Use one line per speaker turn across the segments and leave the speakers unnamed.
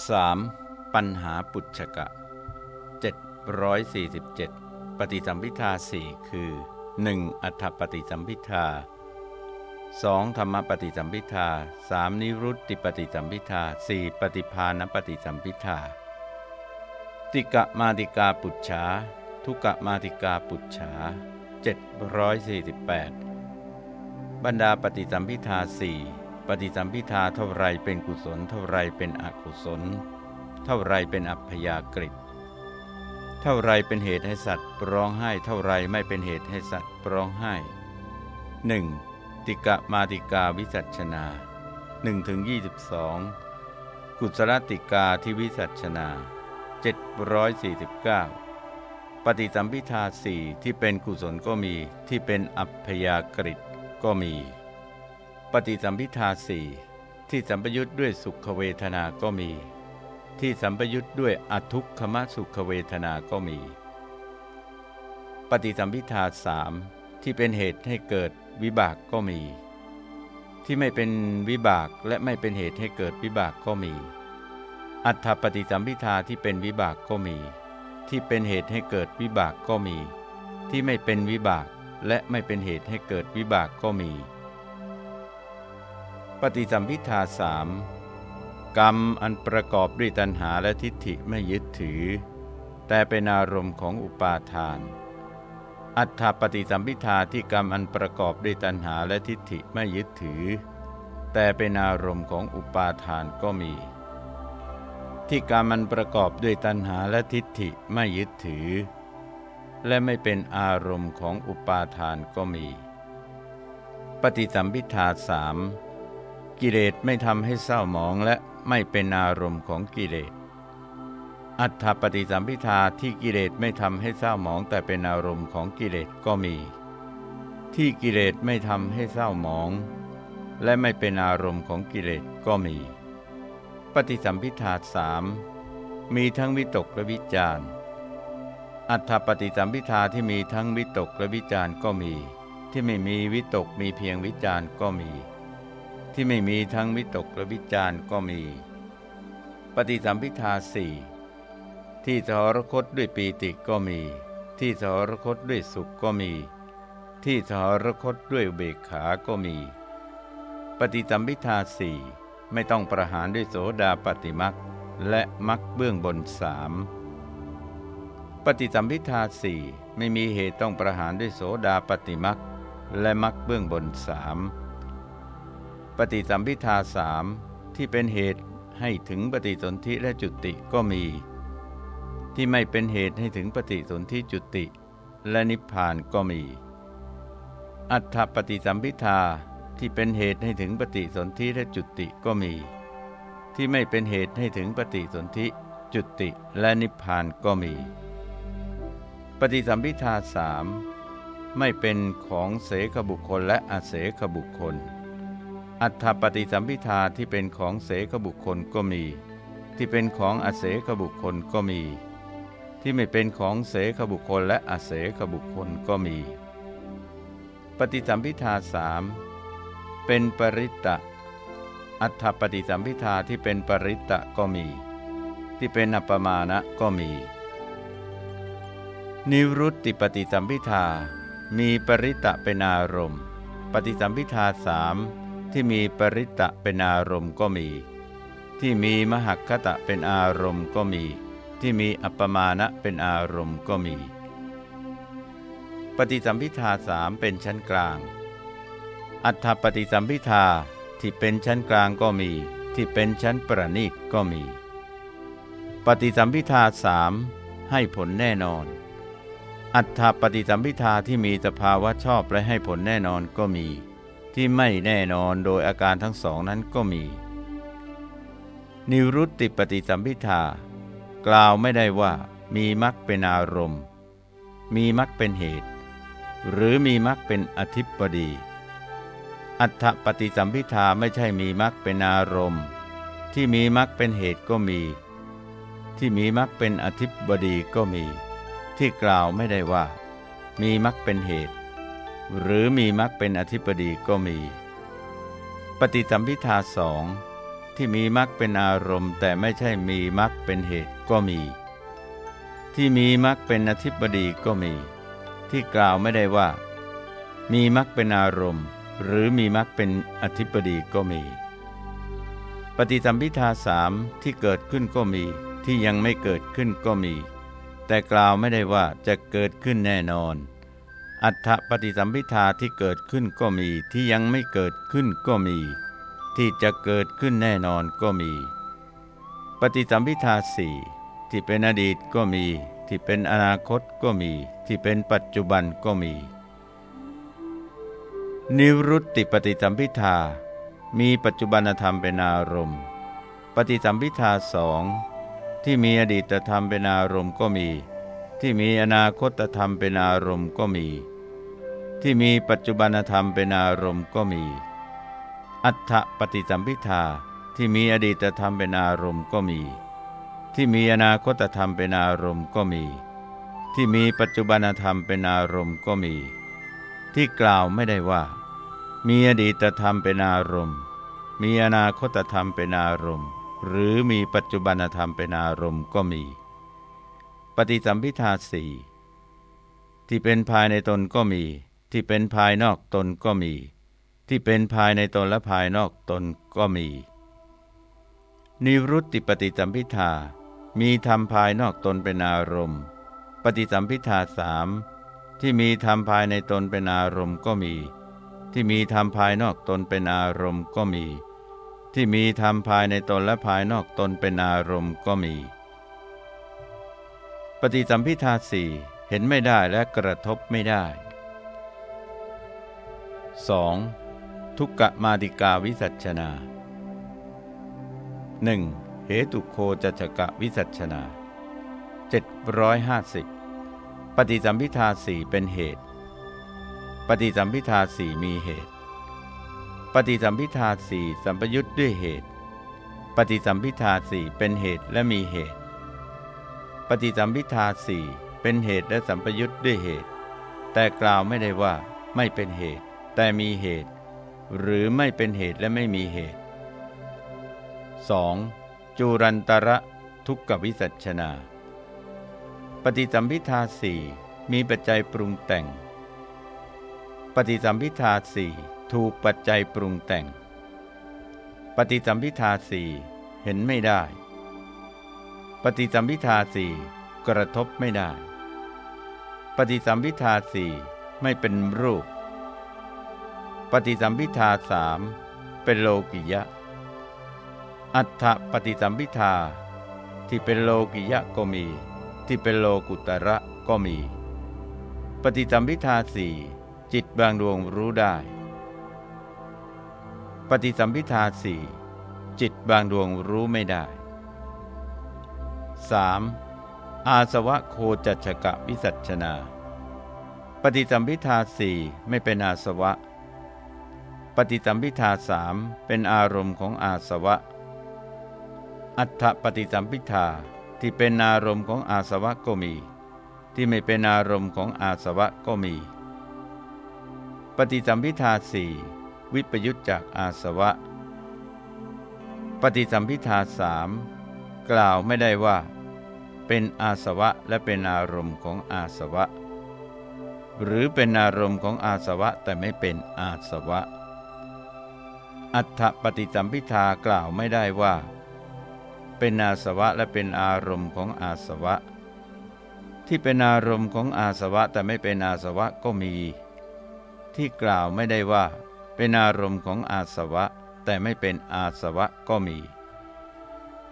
3. ปัญหาปุจฉกะ 747 ปฏิสัมพิทาสี่คือ 1. อัฏฐปฏิสัมพิทา 2. ธรรมปฏิสัมพิทา 3. นิรุตติปฏิสัมพิทา 4. ปฏิภาณปฏิสัมพิทา ติกะมาติกาปุจฉา ทุกะมาติกาปุจฉา 748 บรรดาปฏิสัมพิทาสี่ ปฏิสัมพิทาเท่าไรเป็นกุศล เท่าไรเป็นอกุศล เท่าไรเป็นอัพยากฤิเท่าไรเป็นเหตุให้สัตว์ร้องไห้ เท่าไรไม่เป็นเหตุให้สัตว์ร้องไห้ 1. ติกะมาติกาวิจัชนา1ถึง22 กุศลติกาที่วิจัชนา 749 ปฏิสัมพิทาสี่ที่เป็นกุศลก็มีที่เป็นอัพยากฤิก็มี ปฏิสัมพิทาสี่ที่สัมปยุทธ์ด้วยสุขเวทนาก็มี ที่สัมปยุทธ์ด้วยอทุกขมสุขเวทนาก็มี ปฏิสัมพิทาสามที่เป็นเหตุให้เกิดวิบากก็มี ที่ไม่เป็นวิบากและไม่เป็นเหตุให้เกิดวิบากก็มี อัฏฐปฏิสัมพิทาที่เป็นวิบากก็มี ที่เป็นเหตุให้เกิดวิบากก็มี ที่ไม่เป็นวิบากและไม่เป็นเหตุให้เกิดวิบากก็มี ปฏิสัมพิทาสามกรรมอันประกอบด้วยตัณหาและทิฏฐิไม่ยึดถือ แต่เป็นอารมณ์ของอุปาทาน อัฏฐปฏิสัมพิทาที่กรรมอันประกอบด้วยตัณหาและทิฏฐิไม่ยึดถือ แต่เป็นอารมณ์ของอุปาทานก็มี ที่กรรมอันประกอบด้วยตัณหาและทิฏฐิไม่ยึดถือ และไม่เป็นอารมณ์ของอุปาทานก็มี ปฏิสัมพิทาสาม กิเลสไม่ทำให้เศร้าหมองและไม่เป็นอารมณ์ของกิเลส อัฏฐปฏิสัมพิทาที่กิเลสไม่ทำให้เศร้าหมองแต่เป็นอารมณ์ของกิเลสก็มี ที่กิเลสไม่ทำให้เศร้าหมอง และไม่เป็นอารมณ์ของกิเลสก็มี ปฏิสัมพิทาสามมีทั้งวิตกและวิจารอัฏฐปฏิสัมพิทาที่มีทั้งวิตกและวิจารก็มี ที่ไม่มีวิตกมีเพียงวิจารก็มี ที่ไม่มีทั้งวิตกและวิจารก็มี ปฏิสัมพิทาสี่ที่สหรคตด้วยปีติก็มี ที่สหรคตด้วยสุขก็มี ที่สหรคตด้วยเบกขาก็มี ปฏิสัมพิทาสี่ไม่ต้องประหารด้วยโสดาปฏิมักและมักเบื้องบนสามปฏิสัมพิทาสี่ไม่มีเหตุต้องประหารด้วยโสดาปฏิมักและมักเบื้องบนสาม ปฏิสัมพิทาสามที่เป็นเหตุให้ถึงปฏิสนธิและจุติก็มี ที่ไม่เป็นเหตุให้ถึงปฏิสนธิจุติ และนิพพานก็มี อัฏฐปฏิสัมพิทาที่เป็นเหตุให้ถึงปฏิสนธิและจุติก็มี ที่ไม่เป็นเหตุให้ถึงปฏิสนธิจุติและนิพพานก็มี ปฏิสัมพิทาสามไม่เป็นของเสขบุคคลและอาเสขบุคคล อัฏฐปฏิสัมพิทาที่เป็นของเสขบุคคลก็มี ที่เป็นของอเสขบุคคลก็มี ที่ไม่เป็นของเสขบุคคลและอเสขบุคคลก็มี ปฏิสัมพิทาสามเป็นปริตตะอัฏฐปฏิสัมพิทาที่เป็นปริตตะก็มี ที่เป็นอัปมาณะก็มี นิรุตติปฏิสัมพิทามีปริตตะเป็นอารมณ์ ปฏิสัมพิทาสาม ที่มีปริตะเป็นอารมณ์ก็มี ที่มีมหัคตะเป็นอารมณ์ก็มี ที่มีอัปมาณะเป็นอารมณ์ก็มี ปฏิสัมพิทาสามเป็นชั้นกลาง อัฏฐปฏิสัมพิทาที่เป็นชั้นกลางก็มี ที่เป็นชั้นประณีตก็มี ปฏิสัมพิทาสามให้ผลแน่นอน อัฏฐปฏิสัมพิทาที่มีสภาวะชอบและให้ผลแน่นอนก็มี ที่ไม่แน่นอนโดยอาการทั้งสองนั้นก็มี นิรุตติปฏิสัมพิทากล่าวไม่ได้ว่ามีมรรคเป็นอารมณ์ มีมรรคเป็นเหตุ หรือมีมรรคเป็นอธิปดี อัฏฐปฏิสัมพิทาไม่ใช่มีมรรคเป็นอารมณ์ ที่มีมรรคเป็นเหตุก็มี ที่มีมรรคเป็นอธิบดีก็มี ที่กล่าวไม่ได้ว่า มีมรรคเป็นเหตุ หรือมีมรรคเป็นอธิปดีก็มี ปฏิสัมพิทาสองที่มีมรรคเป็นอารมณ์ แต่ไม่ใช่มีมรรคเป็นเหตุก็มี ที่มีมรรคเป็นอธิบดีก็มี ที่กล่าวไม่ได้ว่า มีมรรคเป็นอารมณ์ หรือมีมรรคเป็นอธิบดีก็มี ปฏิสัมพิทาสามที่เกิดขึ้นก็มี ที่ยังไม่เกิดขึ้นก็มี แต่กล่าวไม่ได้ว่าจะเกิดขึ้นแน่นอน อัฏฐปฏิสัมพิทาที่เกิดขึ้นก็มีที่ยังไม่เกิดขึ้นก็มี ที่จะเกิดขึ้นแน่นอนก็มี ปฏิสัมพิทาสี่ที่เป็นอดีตก็มี ที่เป็นอนาคตก็มี ที่เป็นปัจจุบันก็มี นิรุตติปฏิสัมพิทา มีปัจจุบันธรรมเป็นอารมณ์ ปฏิสัมพิทาสองที่มีอดีตธรรมเป็นอารมณ์ก็มี ที่มีอนาคตธรรมเป็นอารมณ์ก็มี ที่มีปัจจุบันธรรมเป็นอารมณ์ก็มี อัฏฐปฏิสัมพิทาที่มีอดีตธรรมเป็นอารมณ์ก็มี ที่มีอนาคตธรรมเป็นอารมณ์ก็มี ที่มีปัจจุบันธรรมเป็นอารมณ์ก็มี ที่กล่าวไม่ได้ว่า มีอดีตธรรมเป็นอารมณ์ มีอนาคตธรรมเป็นอารมณ์ หรือมีปัจจุบันธรรมเป็นอารมณ์ก็มี ปฏิสัมพิทาสี่ที่เป็นภายในตนก็มี ที่เป็นภายนอกตนก็มี ที่เป็นภายในตนและภายนอกตนก็มี นิรุตติปฏิสัมพิทา มีธรรมภายนอกตนเป็นอารมณ์ ปฏิสัมพิทาสามที่มีธรรมภายในตนเป็นอารมณ์ก็มี ที่มีธรรมภายนอกตนเป็นอารมณ์ก็มี ที่มีธรรมภายในตนและภายนอกตนเป็นอารมณ์ก็มี ปฏิสัมพิทาสี่เห็นไม่ได้และกระทบไม่ได้ 2. ทุกกะมาติกาวิสัชนา 1. เหตุโคจัจกะวิสัชนา 750 ปฏิสัมพิทาสี่เป็นเหตุ ปฏิสัมพิทาสี่มีเหตุ ปฏิสัมพิทาสี่สัมปยุทธ์ด้วยเหตุ ปฏิสัมพิทาสี่เป็นเหตุและมีเหตุ ปฏิสัมพิทาสี่เป็นเหตุและสัมปยุทธ์ด้วยเหตุ แต่กล่าวไม่ได้ว่าไม่เป็นเหตุ แต่มีเหตุ หรือไม่เป็นเหตุและไม่มีเหตุ 2. จูรันตระทุกขวิสัชนา ปฏิสัมพิทาสี่มีปัจจัยปรุงแต่ง ปฏิสัมพิทาสี่ถูกปัจจัยปรุงแต่ง ปฏิสัมพิทาสี่เห็นไม่ได้ ปฏิสัมพิทาสี่กระทบไม่ได้ ปฏิสัมพิทาสี่ไม่เป็นรูป ปฏิสัมพิทาสามเป็นโลกิยะ อัฏฐปฏิสัมพิทา ที่เป็นโลกิยะก็มี ที่เป็นโลกุตระก็มี ปฏิสัมพิทาสี่จิตบางดวงรู้ได้ ปฏิสัมพิทาสี่จิตบางดวงรู้ไม่ได้ 3. อาสวะโคจัชกะวิสัชนา ปฏิสัมพิทาสี่ไม่เป็นอาสวะ ปฏิสัมพิทาสามเป็นอารมณ์ของอาสวะ อัฏฐปฏิสัมพิทาที่เป็นอารมณ์ของอาสวะก็มี ที่ไม่เป็นอารมณ์ของอาสวะก็มี ปฏิสัมพิทาสี่วิปยุตจากอาสวะ ปฏิสัมพิทาสามกล่าวไม่ได้ว่า เป็นอาสวะและเป็นอารมณ์ของอาสวะ หรือเป็นอารมณ์ของอาสวะแต่ไม่เป็นอาสวะ อัฏฐปฏิสัมพิทากล่าวไม่ได้ว่า เป็นอาสวะและเป็นอารมณ์ของอาสวะ ที่เป็นอารมณ์ของอาสวะแต่ไม่เป็นอาสวะก็มี ที่กล่าวไม่ได้ว่า เป็นอารมณ์ของอาสวะ แต่ไม่เป็นอาสวะก็มี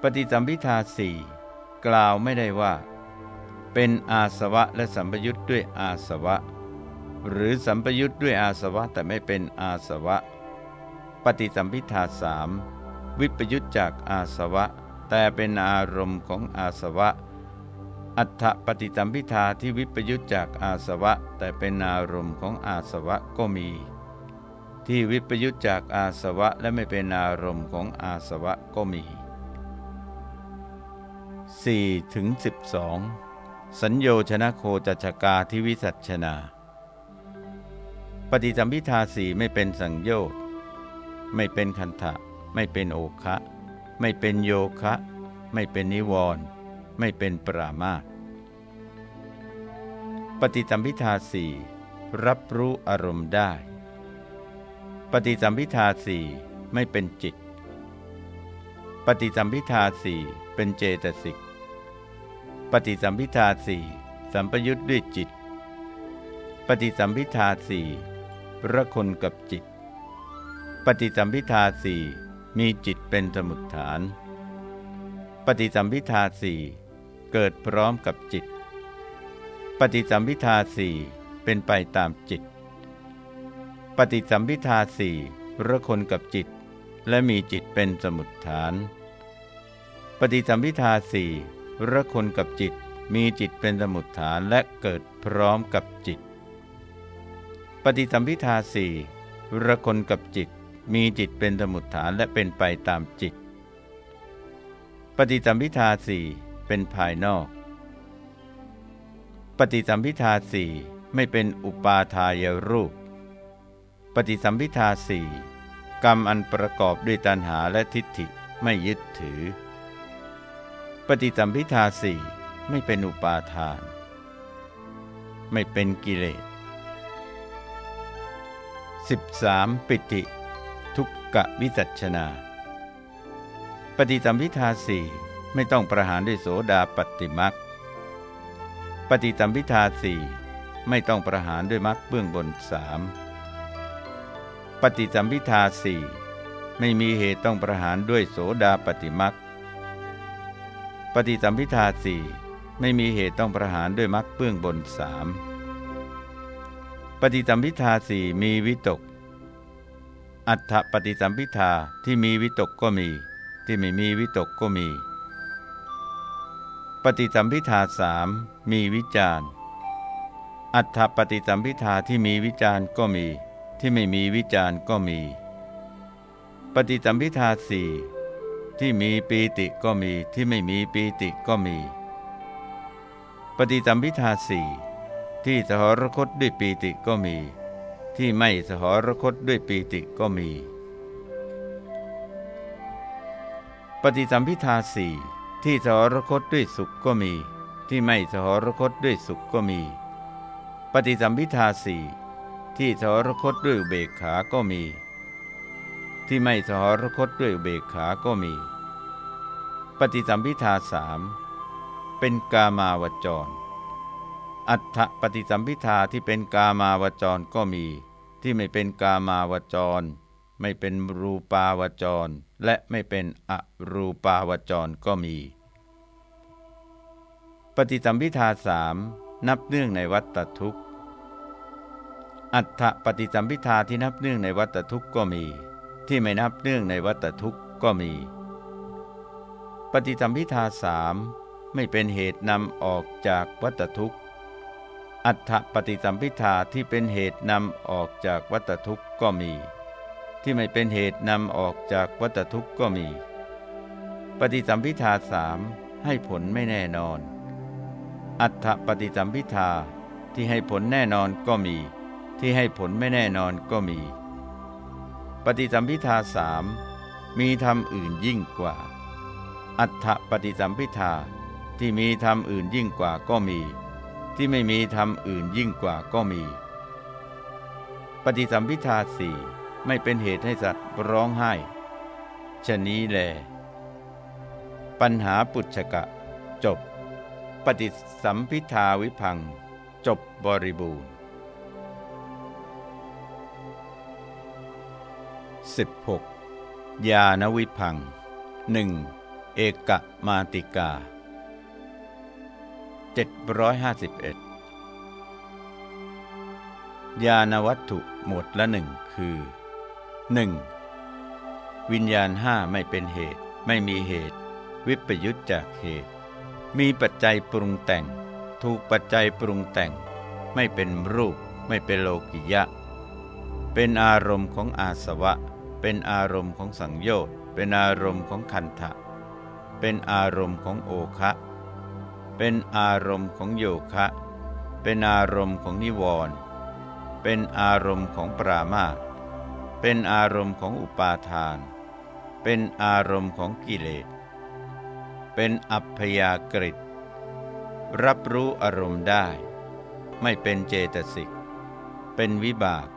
ปฏิสัมพิทาสี่กล่าวไม่ได้ว่า เป็นอาสวะและสัมปยุทธ์ด้วยอาสวะ หรือสัมปยุทธ์ด้วยอาสวะแต่ไม่เป็นอาสวะ ปฏิสัมพิทาสามวิปยุทธจากอาสวะ แต่เป็นอารมณ์ของอาสวะ อัฏฐปฏิสัมพิทาที่วิปยุทธจากอาสวะ แต่เป็นอารมณ์ของอาสวะก็มี ที่วิปยุตจากอาสวะและไม่เป็นอารมณ์ของอาสวะก็มี4ถึง12 สัญโยชนะโคจัชกาที่วิสัชนา ปฏิสัมพิทาสีไม่เป็นสังโยชน์ ไม่เป็นคันทะไม่เป็นโอคะไม่เป็นโยคะ ไม่เป็นนิวรณ์ไม่เป็นปรามาตปฏิสัมพิทาสี่รับรู้อารมณ์ได้ ปฏิสัมพิทาสี่ไม่เป็นจิต ปฏิสัมพิทาสี่เป็นเจตสิก ปฏิสัมพิทาสี่สัมปยุทธ์ด้วยจิต ปฏิสัมพิทาสี่ระคนกับจิต ปฏิสัมพิทาสี่มีจิตเป็นสมุดฐาน ปฏิสัมพิทาสี่เกิดพร้อมกับจิต ปฏิสัมพิทาสี่เป็นไปตามจิต ปฏิสัมพิทาสี่ระคนกับจิต และมีจิตเป็นสมุดฐาน ปฏิสัมพิทาสี่ระคนกับจิต มีจิตเป็นสมุดฐานและเกิดพร้อมกับจิต ปฏิสัมพิทาสี่ระคนกับจิต มีจิตเป็นสมุดฐานและเป็นไปตามจิต ปฏิสัมพิทาสี่เป็นภายนอก ปฏิสัมพิทาสี่ไม่เป็นอุปาทายรูป ปฏิสัมพิทาสี่กรรมอันประกอบด้วยตัณหาและทิฏฐิไม่ยึดถือ ปฏิสัมพิทาสี่ไม่เป็นอุปาทาน ไม่เป็นกิเลส 13. ปิติ กะวิจัชนา ปฏิสัมพิทาสี่ไม่ต้องประหารด้วยโสดาปฏิมักปฏิสัมพิทาสี่ไม่ต้องประหารด้วยมักเบื้องบนสามปฏิสัมพิทาสี่ไม่มีเหตุต้องประหารด้วยโสดาปฏิมักปฏิสัมพิทาสี่ไม่มีเหตุต้องประหารด้วยมักเบื้องบนสามปฏิสัมพิทาสี่มีวิตก อัฏฐปฏิสัมพิทาที่มีวิตกก็มี ที่ไม่มีวิตกก็มี ปฏิสัมพิทาสามมีวิจารอัฏฐปฏิสัมพิทาที่มีวิจารก็มี ที่ไม่มีวิจารก็มี ปฏิสัมพิทาสี่ที่มีปีติก็มี ที่ไม่มีปีติก็มี ปฏิสัมพิทาสี่ที่สหรคตด้วยปีติก็มี ที่ไม่สหรคตด้วยปีติก็มี ปฏิสัมพิทาสี่ที่สหรคตด้วยสุขก็มี ที่ไม่สหรคตด้วยสุขก็มี ปฏิสัมพิทาสี่ที่สหรคตด้วยอุเบกขาก็มี ที่ไม่สหรคตด้วยอุเบกขาก็มี ปฏิสัมพิทาสามเป็นกามาวจร อัฏฐปฏิสัมพิทาที่เป็นกามาวจรก็มี ที่ไม่เป็นกามาวจร ไม่เป็นรูปาวจร และไม่เป็นอรูปาวจรก็มี ปฏิสัมพิทาสามนับเนื่องในวัตทุกข์อัฏฐปฏิสัมพิทาที่นับเนื่องในวัตทุกข์ก็มี ที่ไม่นับเนื่องในวัตทุกข์ก็มี ปฏิสัมพิทาสามไม่เป็นเหตุนำออกจากวัตทุกข์ อัฏฐปฏิสัมพิทาที่เป็นเหตุนำออกจากวัตทุกข์ก็มี ที่ไม่เป็นเหตุนำออกจากวัตทุกข์ก็มี ปฏิสัมพิทาสามให้ผลไม่แน่นอน อัฏฐปฏิสัมพิทาที่ให้ผลแน่นอนก็มี ที่ให้ผลไม่แน่นอนก็มี ปฏิสัมพิทาสามมีธรรมอื่นยิ่งกว่า อัฏฐปฏิสัมพิทาที่มีธรรมอื่นยิ่งกว่าก็มี ที่ไม่มีธรรมอื่นยิ่งกว่าก็มี ปฏิสัมพิทาสี่ไม่เป็นเหตุให้สัตว์ร้องไห้ชะนี้แล ปัญหาปุจฉกะ จบ ปฏิสัมพิทาวิพัง จบบริบูรณ์ 16. ยานวิพังหนึ่งเอกมาติกา 751ยานวัตถุหมดละหนึ่งคือ 1. วิญญาณห้าไม่เป็นเหตุ ไม่มีเหตุ วิปยุตจากเหตุ มีปัจจัยปรุงแต่ง ถูกปัจจัยปรุงแต่ง ไม่เป็นรูป ไม่เป็นโลกิยะ เป็นอารมณ์ของอาสวะ เป็นอารมณ์ของสังโยชน์เป็นอารมณ์ของคันทะเป็นอารมณ์ของโอคะ เป็นอารมณ์ของโยคะ เป็นอารมณ์ของนิวรณ์เป็นอารมณ์ของปรามาตเป็นอารมณ์ของอุปาทาน เป็นอารมณ์ของกิเลส เป็นอัพยากฤิรับรู้อารมณ์ได้ ไม่เป็นเจตสิก เป็นวิบาก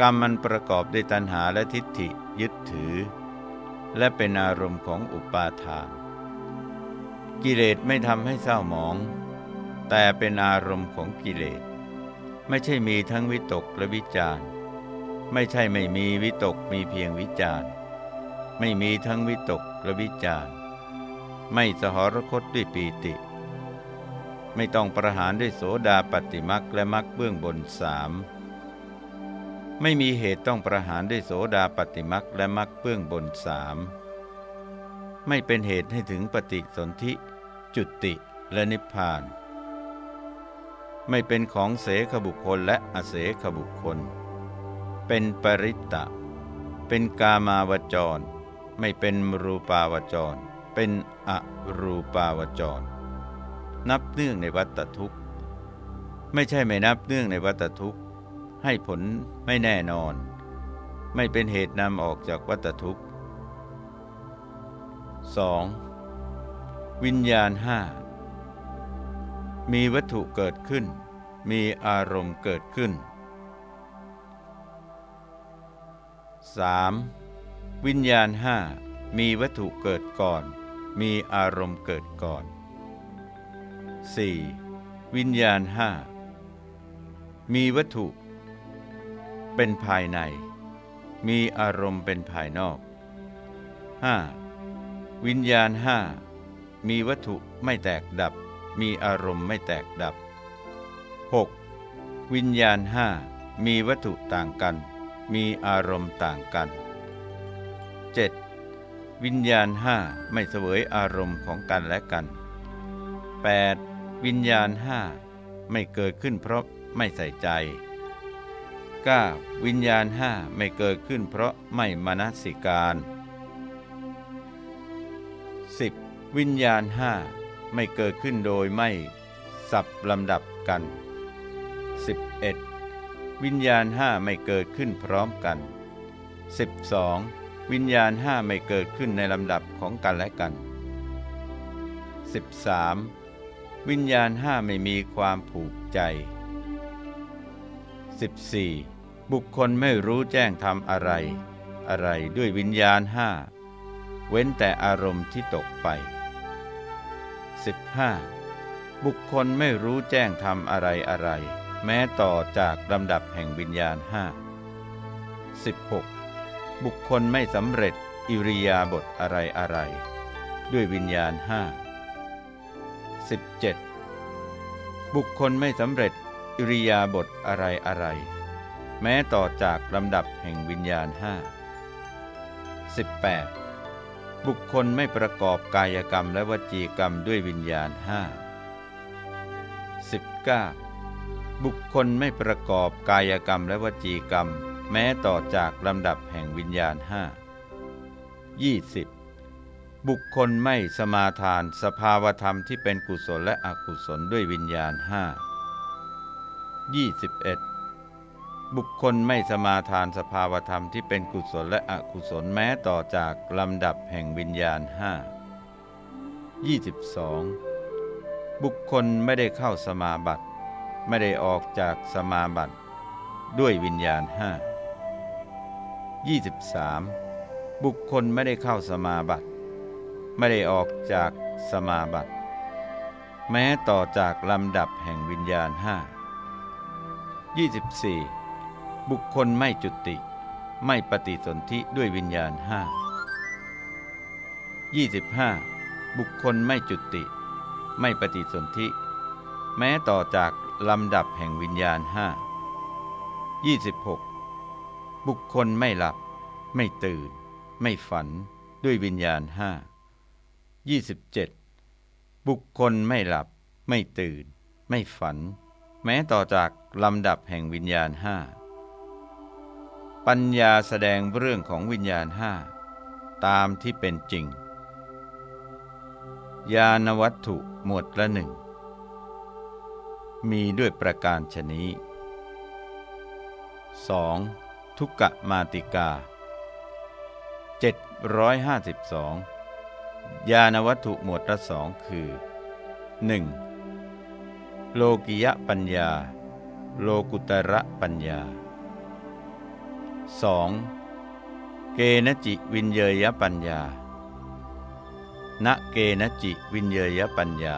กรรมมันประกอบด้วยตัณหาและทิฏฐิยึดถือ และเป็นอารมณ์ของอุปาทาน กิเลสไม่ทำให้เศร้าหมอง แต่เป็นอารมณ์ของกิเลส ไม่ใช่มีทั้งวิตกและวิจารไม่ใช่ไม่มีวิตกมีเพียงวิจารไม่มีทั้งวิตกและวิจารไม่สหรคตด้วยปีติ ไม่ต้องประหารด้วยโสดาปฏิมักและมักเบื้องบนสามไม่มีเหตุต้องประหารด้วยโสดาปฏิมักและมักเบื้องบนสามไม่เป็นเหตุให้ถึงปฏิสนธิ จุติและนิพพาน ไม่เป็นของเสขบุคคลและอเสขบุคคล เป็นปริตตะ เป็นกามาวจร ไม่เป็นรูปาวจร เป็นอรูปาวจร นับเนื่องในวัตทุกข์ ไม่ใช่ไม่นับเนื่องในวัตทุกข์ ให้ผลไม่แน่นอน ไม่เป็นเหตุนำออกจากวัตทุกข์ 2. วิญญาณห้ามีวัตถุเกิดขึ้น มีอารมณ์เกิดขึ้น 3. วิญญาณห้ามีวัตถุเกิดก่อน มีอารมณ์เกิดก่อน 4. วิญญาณห้ามีวัตถุ เป็นภายใน มีอารมณ์เป็นภายนอก 5. วิญญาณห้า มีวัตถุไม่แตกดับ มีอารมณ์ไม่แตกดับ 6. วิญญาณห้ามีวัตถุต่างกัน มีอารมณ์ต่างกัน 7. วิญญาณห้าไม่เสวยอารมณ์ของกันและกัน 8. วิญญาณห้าไม่เกิดขึ้นเพราะไม่ใส่ใจ 9. วิญญาณห้าไม่เกิดขึ้นเพราะไม่มนสิการ วิญญาณห้าไม่เกิดขึ้นโดยไม่ สับลำดับกัน 11. วิญญาณห้าไม่เกิดขึ้นพร้อมกัน 12. วิญญาณห้าไม่เกิดขึ้นในลำดับของกันและกัน 13. วิญญาณห้าไม่มีความผูกใจ 14. บุคคลไม่รู้แจ้งทำอะไร อะไรด้วยวิญญาณห้าเว้นแต่อารมณ์ที่ตกไป 15. บุคคลไม่รู้แจ้งทำอะไรอะไร แม้ต่อจากลำดับแห่งวิญญาณห้า 16. บุคคลไม่สำเร็จอิริยาบถอะไรอะไร ด้วยวิญญาณห้า 17. บุคคลไม่สำเร็จอิริยาบถอะไรอะไร แม้ต่อจากลำดับแห่งวิญญาณห้า 18. บุคคลไม่ประกอบกายกรรมและวจีกรรมด้วยวิญญาณห้า 19. บุคคลไม่ประกอบกายกรรมและวจีกรรม แม้ต่อจากลำดับแห่งวิญญาณห้า 20. บุคคลไม่สมาทานสภาวธรรมที่เป็นกุศลและอกุศลด้วยวิญญาณห้า 21. บุ บุคคลไม่สมาทานสภาวธรรมที่เป็นกุศลและอกุศลแม้ต่อจากลำดับแห่งวิญญาณห้า 22. บุคคลไม่ได้เข้าสมาบัติ ไม่ได้ออกจากสมาบัติ ด้วยวิญญาณห้า 23. บุคคลไม่ได้เข้าสมาบัติ ไม่ได้ออกจากสมาบัติ แม้ต่อจากลำดับแห่งวิญญาณห้า 24. บุคคลไม่จุติ ไม่ปฏิสนธิด้วยวิญญาณห้า 25. บุคคลไม่จุติ ไม่ปฏิสนธิ แม้ต่อจากลำดับแห่งวิญญาณห้า 26. บุคคลไม่หลับ ไม่ตื่น ไม่ฝัน ด้วยวิญญาณห้า 27. บุคคลไม่หลับ ไม่ตื่น ไม่ฝัน แม้ต่อจากลำดับแห่งวิญญาณห้า ปัญญาแสดงเรื่องของวิญญาณห้าตามที่เป็นจริง ญาณวัตถุหมวดละหนึ่ง มีด้วยประการชนี้ 2. ทุกกะมาติกา 752ยานวัตถุหมวดละสองคือ 1. โลกิยปัญญา โลกุตระปัญญา 2. เกณจิวินเยยปัญญา ณเกณจิวินเยยปัญญา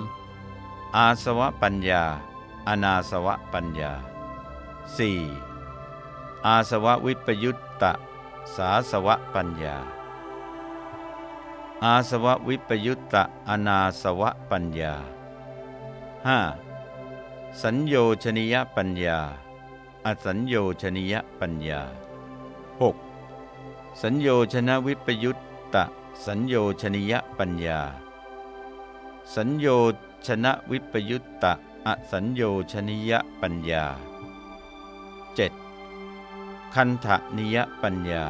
3. อาสวะปัญญา อนาสวะปัญญา 4. อาสวะวิปยุตตะ สาสวะปัญญา อาสวะวิปยุตตะ อนาสวะปัญญา 5. สัญโยชนิยปัญญา อสัญโยชนิยปัญญา 6. สัญโยชนะวิปยุตตะสัญโยชนิยปัญญา สัญโยชนะวิปยุตตะอสัญโยชนิยปัญญา 7. คันธนิยปัญญา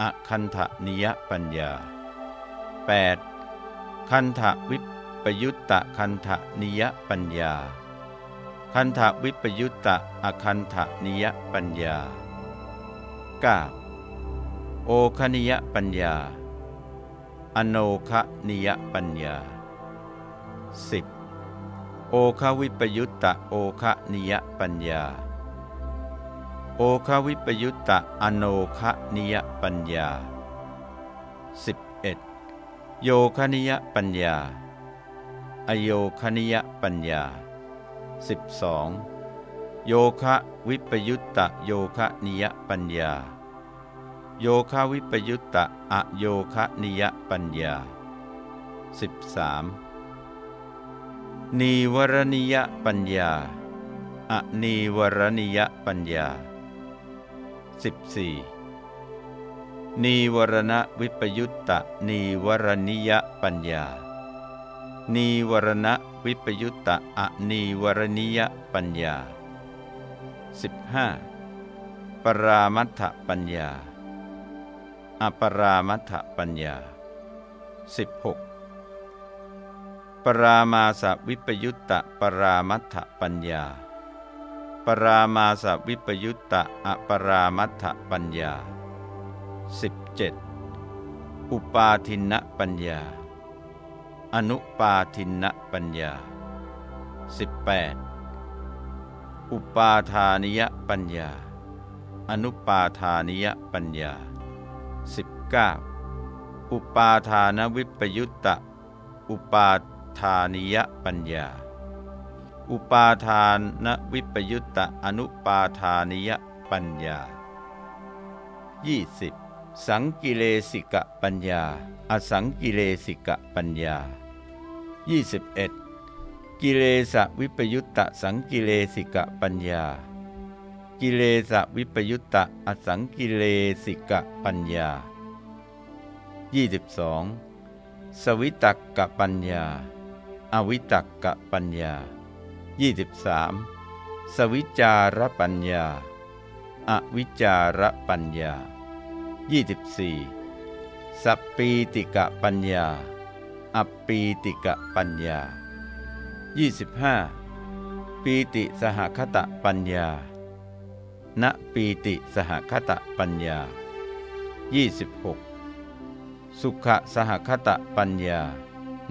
อคันธนิยปัญญา 8. คันธวิปยุตตะคันธนิยปัญญา คันธวิปยุตตะอคันธนิยปัญญา 9. โอคณิยปัญญา อโนคนิยปัญญา 10. โอควิปยุตตะโอคนิยปัญญา โอควิปยุตตะอโนคนิยปัญญา 11. โยคณิยปัญญา อโยคณิยปัญญา 12. โยคะวิปยุตตะโยคะนิยปัญญา โยคะวิปยุตตะอโยคะนิยปัญญา 13. นีวรณิยปัญญา อนีวรณิยปัญญา 14. นีวรณวิปยุตตะนีวรณิยปัญญา นีวรณวิปยุตตะอนีวรณิยปัญญา 15. ปรามัตถปัญญา อปรามัตถปัญญา 16. ปรามาสวิปยุตตะปรามัตถปัญญา ปรามาสวิปยุตตะอปรามัตถปัญญา 17. อุปาทินปัญญา อนุปาทินปัญญา 18. อุปาทานิยปัญญา อนุปาทานิยปัญญา 19. อุปาทานวิปยุตตะ อุปาทานิยปัญญา อุปาทานวิปยุตตะอนุปาทานิยปัญญา 20. สังกิเลสิกะปัญญา อสังกิเลสิกะปัญญา 21. กิเลสวิปยุตตะสังกิเลสิกะปัญญา กิเลสวิปยุตตะอสังกิเลสิกะปัญญา 22. สวิตักกะปัญญา อวิตักกะปัญญา 23. สวิจารปัญญา อวิจารปัญญา 24. สัปปีติกะปัญญา อปีติกะปัญญา 25. ปีติสหคตะปัญญา ณปีติสหคตะปัญญา 26. สุขสหคตะปัญญา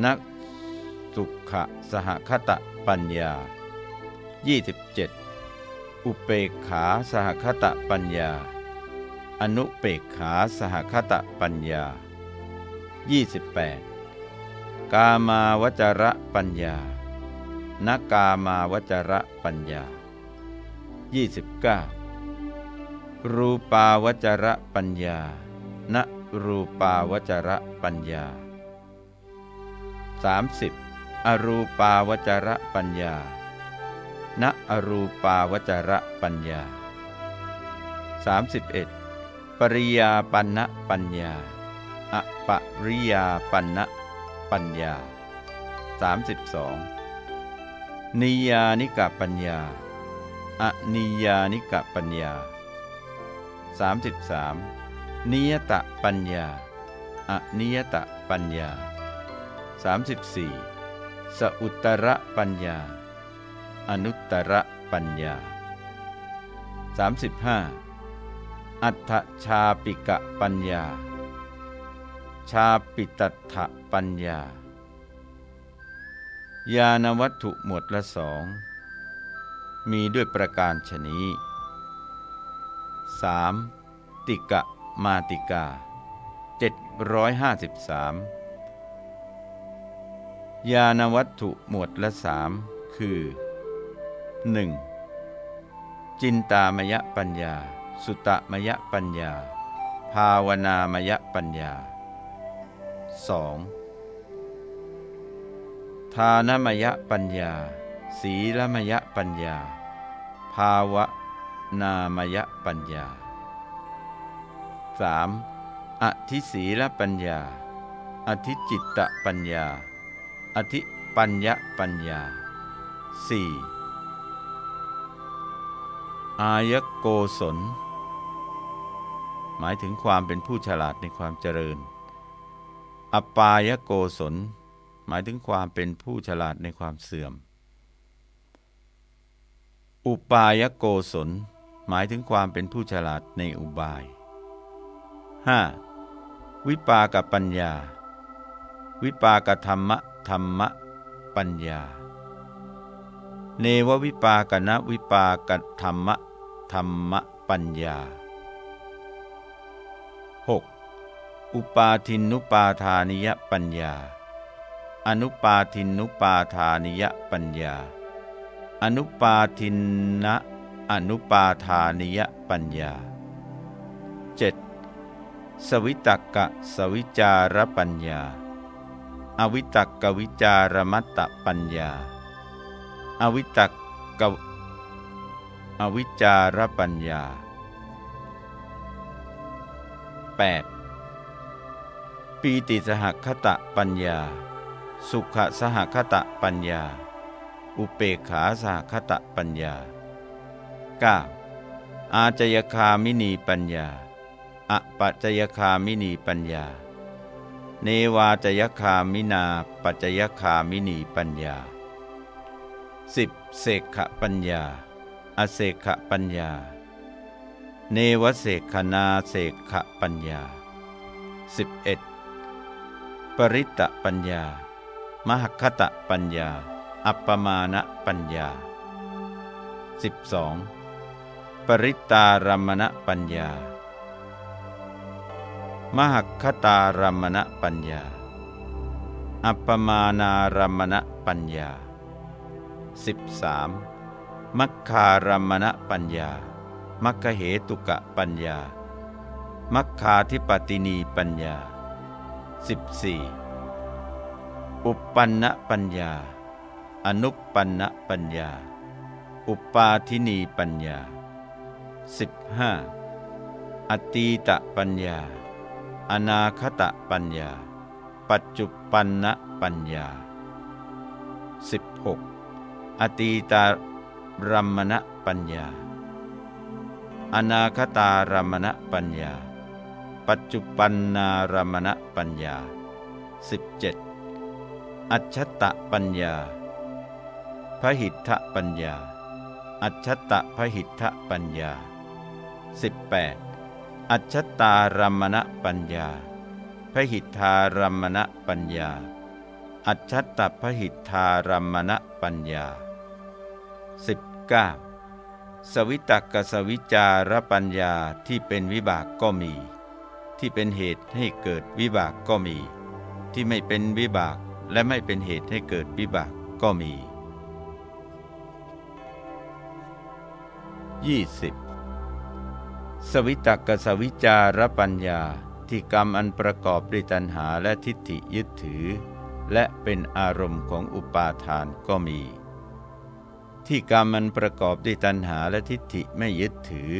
ณสุขสหคตะปัญญา 27. อุเปกขาสหคตะปัญญา อนุเปกขาสหคตะปัญญา 28. กามาวจระปัญญานกามาวจระปัญญา 29. รูปาวจระปัญญานรูปาวจระปัญญา 30. อรูปาวจระปัญญาณอรูปาวจระปัญญา 31. ปริยาปันนะปัญญาอปริยาปันนะ ปัญญา 32. นิยานิกะปัญญาอนิยานิกะปัญญา 33. นิยตะปัญญาอนิยตะปัญญา 34. สอุตระปัญญา อนุตตรปัญญา 35. อัฏฐชาปิกะปัญญา ชาปิตัฏฐปัญญา ญาณวัตถุหมวดละสองมีด้วยประการชนี 3. ติกะมาติกา 753 ญาณวัตถุหมวดละสามคือ 1. จินตามยปัญญา สุตมยปัญญา ภาวนามยปัญญา 2. ทานมยปัญญา ศีลมยปัญญา ภาวนามยปัญญา 3. อธิศีลปัญญา อธิจิตตปัญญา อธิปัญญปัญญา 4. อายโกศล หมายถึงความเป็นผู้ฉลาดในความเจริญ อปายโกศล หมายถึงความเป็นผู้ฉลาดในความเสื่อม อุปายโกศล หมายถึงความเป็นผู้ฉลาดในอุบาย 5. วิปากปัญญา วิปากธรรมะธรรมะปัญญา เนววิปากนะวิปากธรรมะธรรมะปัญญา อุปาทินุปาทานิยปัญญา อนุปาทินุปาทานิยปัญญา อนุปาทินนะอนุปาทานิยปัญญา 7. สวิตกะสวิจารปัญญา อวิตกกวิจารมัตตปัญญา อวิตกกอวิจารปัญญา 8. ปีติสหคตะปัญญา สุขสหคตะปัญญา อุเปกขาสหคตะปัญญา 9. อาจยคามินีปัญญาอปัจจยคามินีปัญญา เนวาจยคามินาปัจจยคามินีปัญญา 10. เสกขปัญญา อเสกขปัญญา เนวเสกขนาเสกขปัญญา 11. ปริตตปัญญา มหคตปัญญา อัปปมาณปัญญา 12. ปริตตารมณปัญญา มหคตารมณปัญญา อัปปมานารมณปัญญา 13. มัคคารมณปัญญา มัคคเหตุกะปัญญา มัคคาธิปตินีปัญญา 14. อุปปันนปัญญา อนุปปันนปัญญา อุปาทินีปัญญา 15. อตีตะปัญญา อนาคตะปัญญา ปัจจุปันนปัญญา 16. อตีตารมณปัญญา อนาคตารมณปัญญา ปัจจุปันนารมณปัญญา 17. อัจฉตะปัญญาพหิทธปัญญา อัจฉตะพหิทธปัญญา 18. อัจฉตารมณปัญญาพหิทธารมณปัญญา อัจฉตพหิทธารมณปัญญา 19. สวิตกสวิจารปัญญาที่เป็นวิบากก็มี ที่เป็นเหตุให้เกิดวิบากก็มี ที่ไม่เป็นวิบากและไม่เป็นเหตุให้เกิดวิบากก็มี 20. สวิตกสวิจารปัญญาที่กรรมอันประกอบด้วยตัณหาและทิฏฐิยึดถือ และเป็นอารมณ์ของอุปาทานก็มี ที่กรรมมันประกอบด้วยตัณหาและทิฏฐิไม่ยึดถือ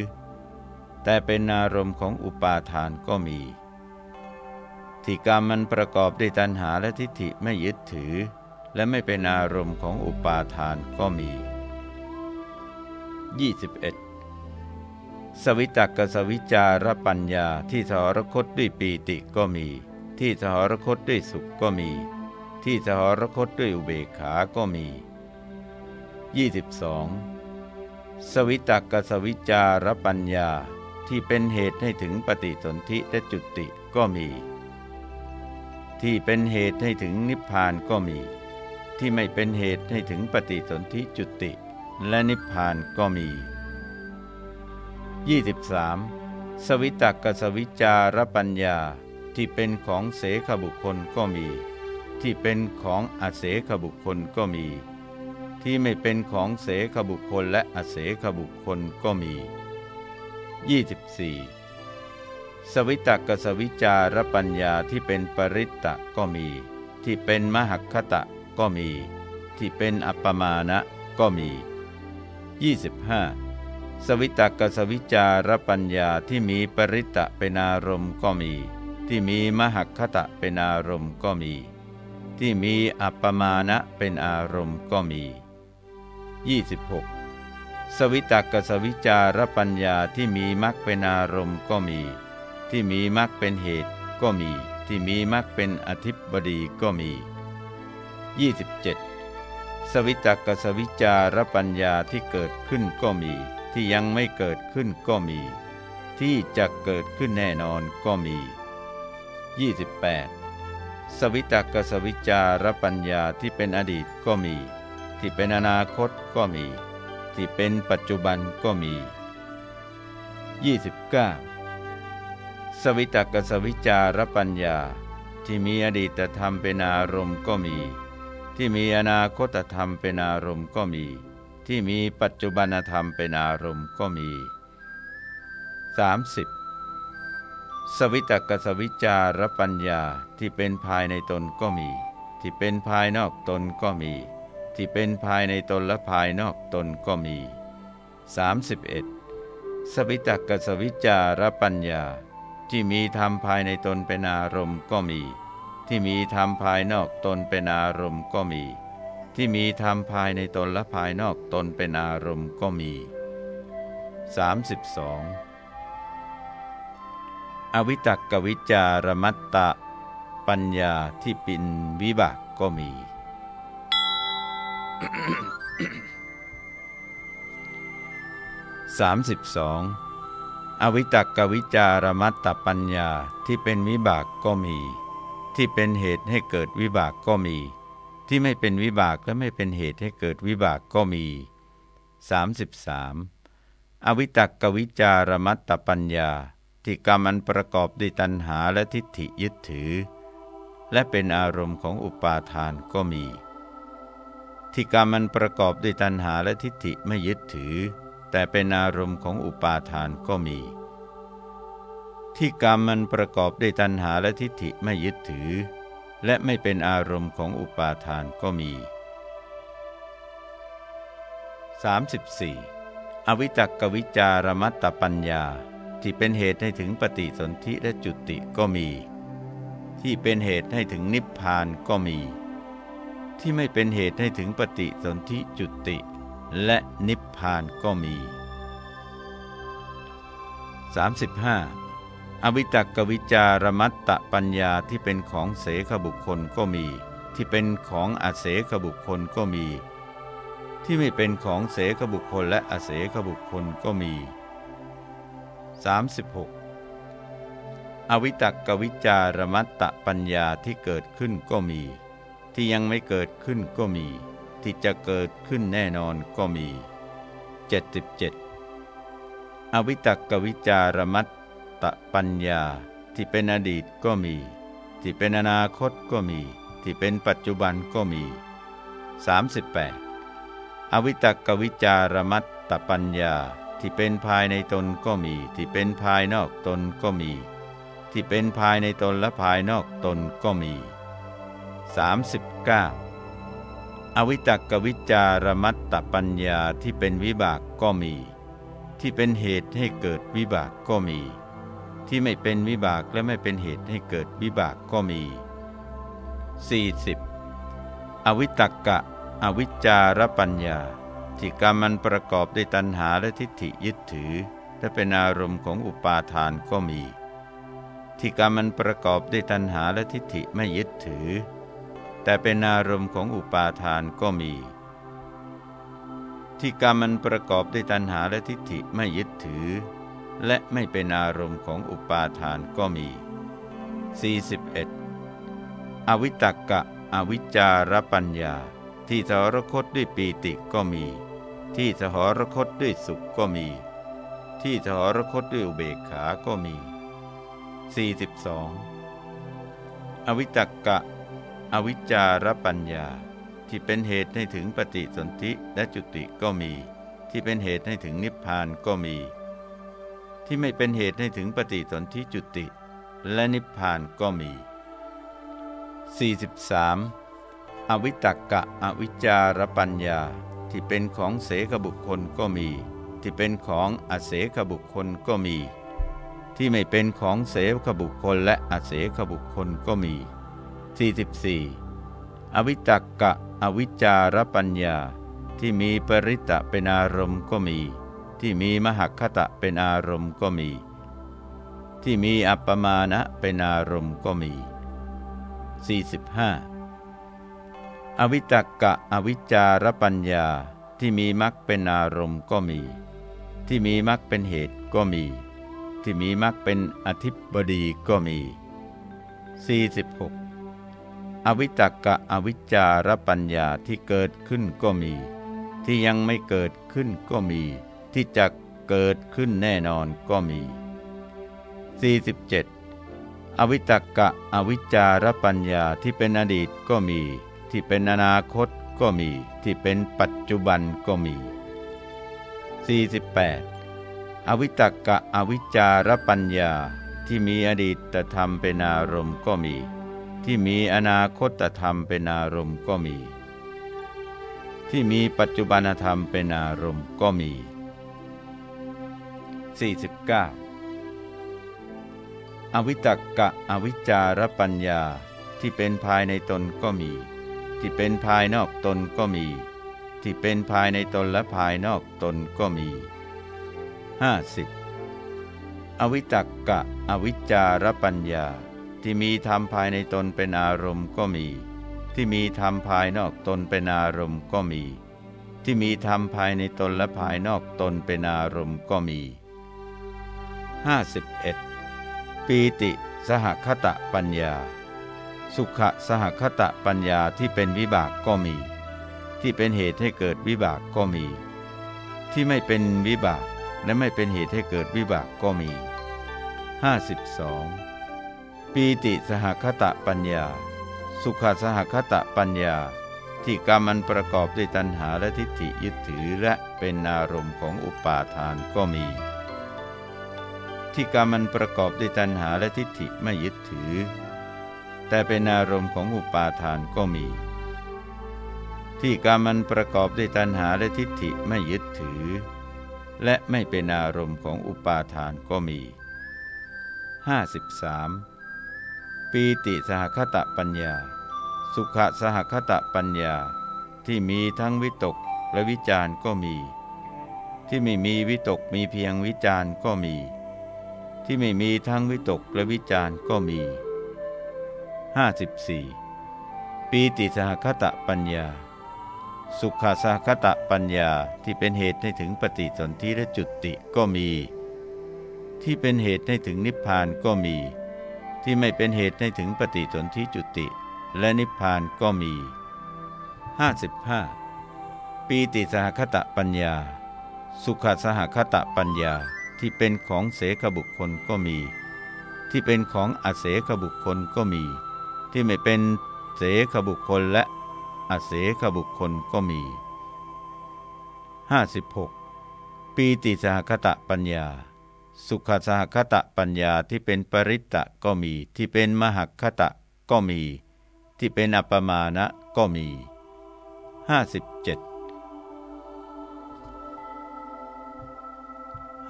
แต่เป็นอารมณ์ของอุปาทานก็มีที่กรรมมันประกอบด้วยตัณหาและทิฏฐิไม่ยึดถือ และไม่เป็นอารมณ์ของอุปาทานก็มี 21. สวิตกสวิจารปัญญาที่สหรคตด้วยปีติก็มี ที่สหรคตด้วยสุขก็มี ที่สหรคตด้วยอุเบกขาก็มี 22. สวิตกสวิจารปัญญา ที่เป็นเหตุให้ถึงปฏิสนธิและจุติก็มี ที่เป็นเหตุให้ถึงนิพพานก็มี ที่ไม่เป็นเหตุให้ถึงปฏิสนธิจุติ และนิพพานก็มี 23. สวิตักสวิจารปัญญาที่เป็นของเสขบุคคลก็มี ที่เป็นของอเสขบุคคลก็มี ที่ไม่เป็นของเสขบุคคลและอเสขบุคคลก็มี 24. สวิตกสวิจารปัญญาที่เป็นปริตตะก็มี ที่เป็นมหัคตะก็มี ที่เป็นอัปปมาณะก็มี 25. สวิตกสวิจารปัญญาที่มีปริตตะเป็นอารมณ์ก็มี ที่มีมหัคคตะเป็นอารมณ์ก็มี ที่มีอัปปมาณะเป็นอารมณ์ก็มี 26. สวิตกสวิจารปัญญาที่มีมรรคเป็นอารมณ์ก็มี ที่มีมรรคเป็นเหตุก็มี ที่มีมรรคเป็นอธิบดีก็มี 27. สวิตกสวิจารปัญญาที่เกิดขึ้นก็มี ที่ยังไม่เกิดขึ้นก็มี ที่จะเกิดขึ้นแน่นอนก็มี 28. สวิตกสวิจารปัญญาที่เป็นอดีตก็มี ที่เป็นอนาคตก็มี ที่เป็นปัจจุบันก็มี 29. สวิตกสวิจารปัญญา ที่มีอดีตธรรมเป็นอารมณ์ก็มี ที่มีอนาคตธรรมเป็นอารมณ์ก็มี ที่มีปัจจุบันธรรมเป็นอารมณ์ก็มี 30. สวิตกสวิจารปัญญาที่เป็นภายในตนก็มี ที่เป็นภายนอกตนก็มี ที่เป็นภายในตนและภายนอกตนก็มี 31. สวิตกสวิจารปัญญา ที่มีธรรมภายในตนเป็นอารมณ์ก็มี ที่มีธรรมภายนอกตนเป็นอารมณ์ก็มี ที่มีธรรมภายในตนและภายนอกตนเป็นอารมณ์ก็มี 32. อวิตักกวิจารมัตตะ ปัญญาที่ปินวิบากก็มี 32. อวิตักกวิจารมัตตปัญญาที่เป็นวิบากก็มี ที่เป็นเหตุให้เกิดวิบากก็มี ที่ไม่เป็นวิบากและไม่เป็นเหตุให้เกิดวิบากก็มี 33. อวิตักกวิจารมัตตปัญญาที่กรรมอันประกอบด้วยตัณหาและทิฏฐิยึดถือ และเป็นอารมณ์ของอุปาทานก็มี ที่กรรมมันประกอบด้วยตัณหาและทิฏฐิไม่ยึดถือ แต่เป็นอารมณ์ของอุปาทานก็มี ที่กรรมมันประกอบด้วยตัณหาและทิฏฐิไม่ยึดถือ และไม่เป็นอารมณ์ของอุปาทานก็มี 34. อวิตักกวิจารมัตตปัญญาที่เป็นเหตุให้ถึงปฏิสนธิและจุติก็มี ที่เป็นเหตุให้ถึงนิพพานก็มี ที่ไม่เป็นเหตุให้ถึงปฏิสนธิจุติ และนิพพานก็มี 35. อวิตักกวิจารมัตตปัญญาที่เป็นของเสขบุคคลก็มี ที่เป็นของอาเสขบุคคลก็มี ที่ไม่เป็นของเสขบุคคลและอาเสขบุคคลก็มี 36. อวิตักกวิจารมัตตปัญญาที่เกิดขึ้นก็มี ที่ยังไม่เกิดขึ้นก็มี ที่จะเกิดขึ้นแน่นอนก็มี 77. อวิตักกวิจารมัตตปัญญาที่เป็นอดีตก็มี ที่เป็นอนาคตก็มี ที่เป็นปัจจุบันก็มี 38. อวิตกวิจารมัตตปัญญาที่เป็นภายในตนก็มี ที่เป็นภายนอกตนก็มี ที่เป็นภายในตนและภายนอกตนก็มี 39. อวิตกวิจารมัตตปัญญาที่เป็นวิบากก็มี ที่เป็นเหตุให้เกิดวิบากก็มี ที่ไม่เป็นวิบากและไม่เป็นเหตุให้เกิดวิบากก็มี 40. อวิตักกะ อวิจารปัญญา ที่กรรมมันประกอบด้วยตัณหาและทิฏฐิยึดถือ และเป็นอารมณ์ของอุปาทานก็มีที่กรรมมันประกอบด้วยตัณหาและทิฏฐิไม่ยึดถือ แต่เป็นอารมณ์ของอุปาทานก็มี ที่กรรมมันประกอบด้วยตัณหาและทิฏฐิไม่ยึดถือ และไม่เป็นอารมณ์ของอุปาทานก็มี 41. อวิตกกะอวิจารปัญญา ที่สหรคตด้วยปีติก็มี ที่สหรคตด้วยสุขก็มี ที่สหรคตด้วยอุเบกขาก็มี 42. อวิตกกะ อวิจารปัญญา ที่เป็นเหตุให้ถึงปฏิสนธิและจุติก็มี ที่เป็นเหตุให้ถึงนิพพานก็มี ที่ไม่เป็นเหตุให้ถึงปฏิสนธิจุติ และนิพพานก็มี 43. อวิตกกะอวิจารปัญญา ที่เป็นของเสกบุคคลก็มี ที่เป็นของอเสกบุคคลก็มี ที่ไม่เป็นของเสกบุคคลและอเสกบุคคลก็มี 44. อวิตกกะอวิจารปัญญา ที่มีปริตะเป็นอารมณ์ก็มี ที่มีมหคตะเป็นอารมณ์ก็มี ที่มีอัปปมาณะเป็นอารมณ์ก็มี 45. อวิตกกะอวิจารปัญญาที่มีมรรคเป็นอารมณ์ก็มี ที่มีมรรคเป็นเหตุก็มี ที่มีมรรคเป็นอธิบดีก็มี 46. อวิตกกะอวิจารปัญญาที่เกิดขึ้นก็มี ที่ยังไม่เกิดขึ้นก็มี ที่จะเกิดขึ้นแน่นอนก็มี 47 อวิตกะอวิจารปัญญาที่เป็นอดีตก็มี ที่เป็นอนาคตก็มี ที่เป็นปัจจุบันก็มี 48 อวิตกะอวิจารปัญญาที่มีอดีตธรรมเป็นอารมณ์ก็มี ที่มีอนาคตธรรมเป็นอารมณ์ก็มี ที่มีปัจจุบันธรรมเป็นอารมณ์ก็มี 49 อวิตกกะอวิจารปัญญาที่เป็นภายในตนก็มี ที่เป็นภายนอกตนก็มี ที่เป็นภายในตนและภายนอกตนก็มี 50. อวิตกกะอวิจารปัญญา ที่มีธรรมภายในตนเป็นอารมณ์ก็มี ที่มีธรรมภายนอกตนเป็นอารมณ์ก็มี ที่มีธรรมภายในตนและภายนอกตนเป็นอารมณ์ก็มี 51. ปีติสหคตะปัญญา สุขสหคตะปัญญาที่เป็นวิบากก็มี ที่เป็นเหตุให้เกิดวิบากก็มี ที่ไม่เป็นวิบากและไม่เป็นเหตุให้เกิดวิบากก็มี 52. ปีติสหคตะปัญญา สุขสหคตะปัญญา ที่กรรมันประกอบด้วยตัณหาและทิฏฐิยึดถือและเป็นอารมณ์ของอุปาทานก็มี ที่กรรมันประกอบด้วยตัณหาและทิฏฐิไม่ยึดถือ แต่เป็นอารมณ์ของอุปาทานก็มี ที่กรรมันประกอบด้วยตัณหาและทิฏฐิไม่ยึดถือ และไม่เป็นอารมณ์ของอุปาทานก็มี 53. ปีติสหคตะปัญญา สุขสหคตะปัญญา ที่มีทั้งวิตกและวิจารก็มี ที่ไม่มีวิตกมีเพียงวิจารก็มี ที่ไม่มีทั้งวิตกและวิจารก็มี 54. ปีติสหคตะปัญญา สุขสหคตะปัญญาที่เป็นเหตุให้ถึงปฏิสนธิและจุติก็มี ที่เป็นเหตุให้ถึงนิพพานก็มี ที่ไม่เป็นเหตุให้ถึงปฏิสนธิจุติ และนิพพานก็มี 55. ปีติสหคตะปัญญา สุขสหคตะปัญญาที่เป็นของเสกบุคคลก็มี ที่เป็นของอเสกบุคคลก็มี ที่ไม่เป็นเสกบุคคลและอเสกบุคคลก็มี 56. ปีติสหคตะปัญญา สุขสหคตะปัญญาที่เป็นปริตตะก็มี ที่เป็นมหคตะก็มี ที่เป็นอัปมาณะก็มี 57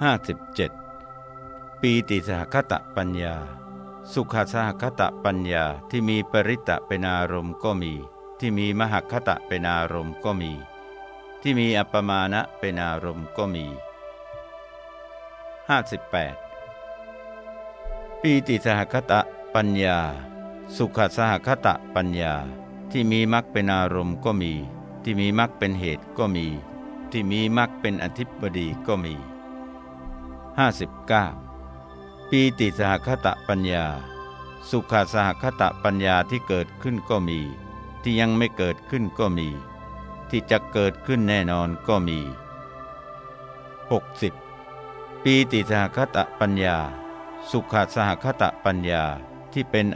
57. ปีติสหคตะปัญญา สุขสหคตะปัญญาที่มีปริตะเป็นอารมณ์ก็มี ที่มีมหคตะเป็นอารมณ์ก็มี ที่มีอัปปมาณะเป็นอารมณ์ก็มี 58. ปีติสหคตะปัญญา สุขสหคตะปัญญา ที่มีมรรคเป็นอารมณ์ก็มี ที่มีมรรคเป็นเหตุก็มี ที่มีมรรคเป็นอธิปดีก็มี 59 ปีติสหคตะปัญญา สุขสหคตะปัญญาที่เกิดขึ้นก็มี ที่ยังไม่เกิดขึ้นก็มี ที่จะเกิดขึ้นแน่นอนก็มี 60. ปีติสหคตะปัญญา สุขสหคตะปัญญาที่เป็น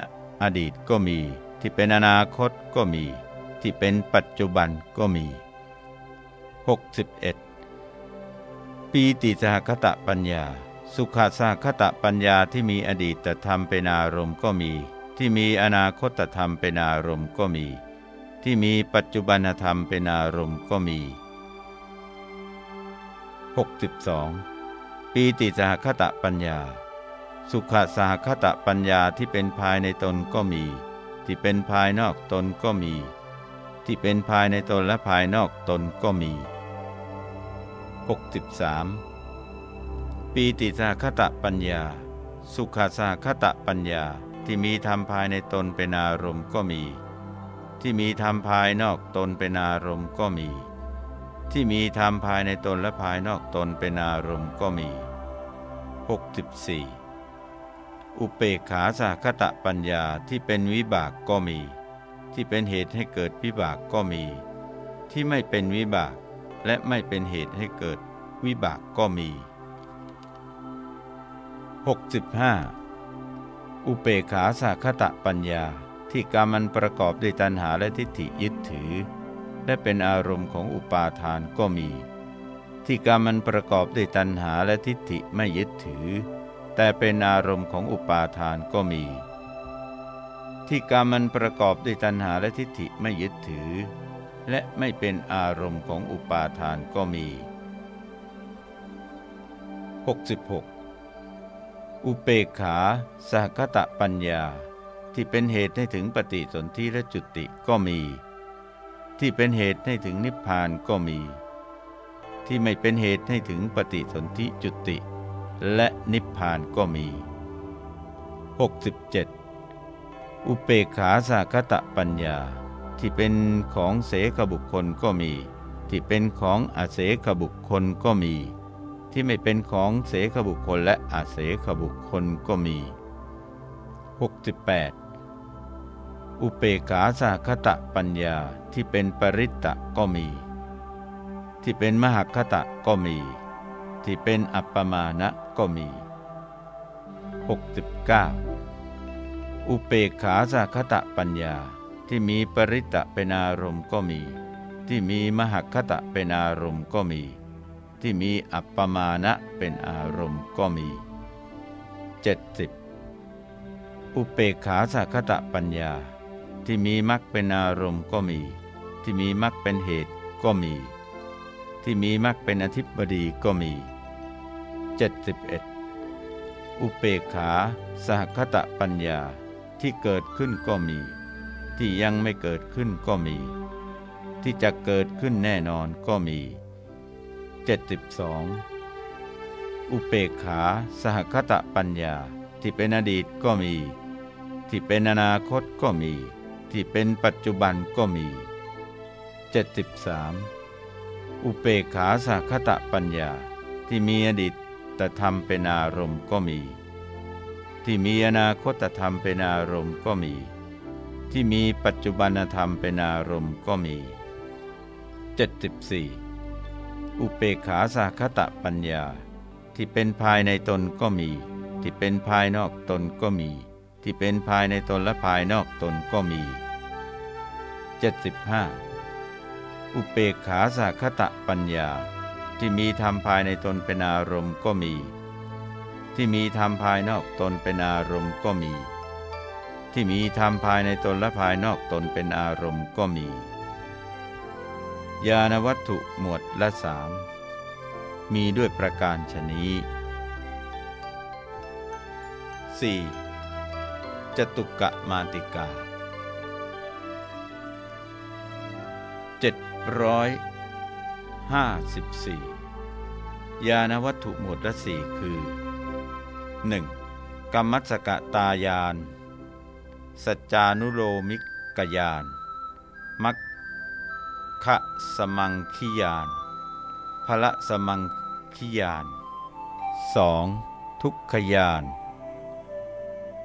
อดีตก็มี ที่เป็นอนาคตก็มี ที่เป็นปัจจุบันก็มี 61. ปีติสหคตะปัญญา สุขสหคตะปัญญาที่มีอดีตธรรมเป็นอารมณ์ก็มี ที่มีอนาคตธรรมเป็นอารมณ์ก็มี ที่มีปัจจุบันธรรมเป็นอารมณ์ก็มี 62. ปีติสหคตะปัญญา สุขสหคตะปัญญาที่เป็นภายในตนก็มี ที่เป็นภายนอกตนก็มี ที่เป็นภายในตนและภายนอกตนก็มี 63 ปีติสาคตะปัญญา สุขสาคตะปัญญาที่มีธรรมภายในตนเป็นอารมณ์ก็มี ที่มีธรรมภายนอกตนเป็นอารมณ์ก็มีที่มีธรรมภายในตนและภายนอกตนเป็นอารมณ์ก็มี 64 อุเปกขาสาคตะปัญญาที่เป็นวิบากก็มี ที่เป็นเหตุให้เกิดวิบากก็มี ที่ไม่เป็นวิบาก และไม่เป็นเหตุให้เกิดวิบากก็มี 65. อุเปขาสาคตะปัญญาที่กรรมันประกอบด้วยตัณหาและทิฏฐิยึดถือ และเป็นอารมณ์ของอุปาทานก็มี ที่กรรมมันประกอบด้วยตัณหาและทิฏฐิไม่ยึดถือ แต่เป็นอารมณ์ของอุปาทานก็มี ที่กรรมันประกอบด้วยตัณหาและทิฏฐิไม่ยึดถือ และไม่เป็นอารมณ์ของอุปาทานก็มี 66. อุเปกขาสหคตะปัญญา ที่เป็นเหตุให้ถึงปฏิสนธิและจุติก็มี ที่เป็นเหตุให้ถึงนิพพานก็มี ที่ไม่เป็นเหตุให้ถึงปฏิสนธิจุติ และนิพพานก็มี 67. อุเปกขาสหคตะปัญญา ที่เป็นของเสขบุคคลก็มี ที่เป็นของอาเสขบุคคลก็มี ที่ไม่เป็นของเสขบุคคลและอาเสขบุคคลก็มี 68 อุเปกาสาคตะปัญญาที่เป็นปริตตะก็มี ที่เป็นมหคตะก็มี ที่เป็นอัปปมาณะก็มี 69 อุเปกขาสาคตะปัญญาที่มีปริตะเป็นอารมณ์ก็มี ที่มีมหคตะเป็นอารมณ์ก็มี ที่มีอัปปมาณะเป็นอารมณ์ก็มี 70. อุเปกขาสักตะปัญญา ที่มีมรรคเป็นอารมณ์ก็มี ที่มีมรรคเป็นเหตุก็มี ที่มีมรรคเป็นอธิบดีก็มี 71. อุเปกขาสหคตะปัญญาที่เกิดขึ้นก็มี ที่ยังไม่เกิดขึ้นก็มี ที่จะเกิดขึ้นแน่นอนก็มี 72. อุเปกขาสหคตะปัญญาที่เป็นอดีตก็มี ที่เป็นอนาคตก็มี ที่เป็นปัจจุบันก็มี 73. อุเปกขาสหคตะปัญญาที่มีอดีตแต่ธรรมเป็นอารมณ์ก็มี ที่มีอนาคตธรรมเป็นอารมณ์ก็มี ที่มีปัจจุบันธรรมเป็นอารมณ์ก็มี 74. อุเปกขาสาคตะปัญญา ที่เป็นภายในตนก็มี ที่เป็นภายนอกตนก็มี ที่เป็นภายในตนและภายนอกตนก็มี 75. อุเปกขาสาคตะปัญญา ที่มีธรรมภายในตนเป็นอารมณ์ก็มี ที่มีธรรมภายนอกตนเป็นอารมณ์ก็มี ที่มีธรรมภายในตนและภายนอกตนเป็นอารมณ์ก็มี ญาณวัตถุหมวดละสามมีด้วยประการชนี้ 4. จตุกะมาติกา 754ญาณวัตถุหมวดละสี่คือ 1. กรรมัสกะตายาน สัจจานุโลมิกยาน มัคคะสมังคิยานพระสมังคิยาน 2. ทุกขยาน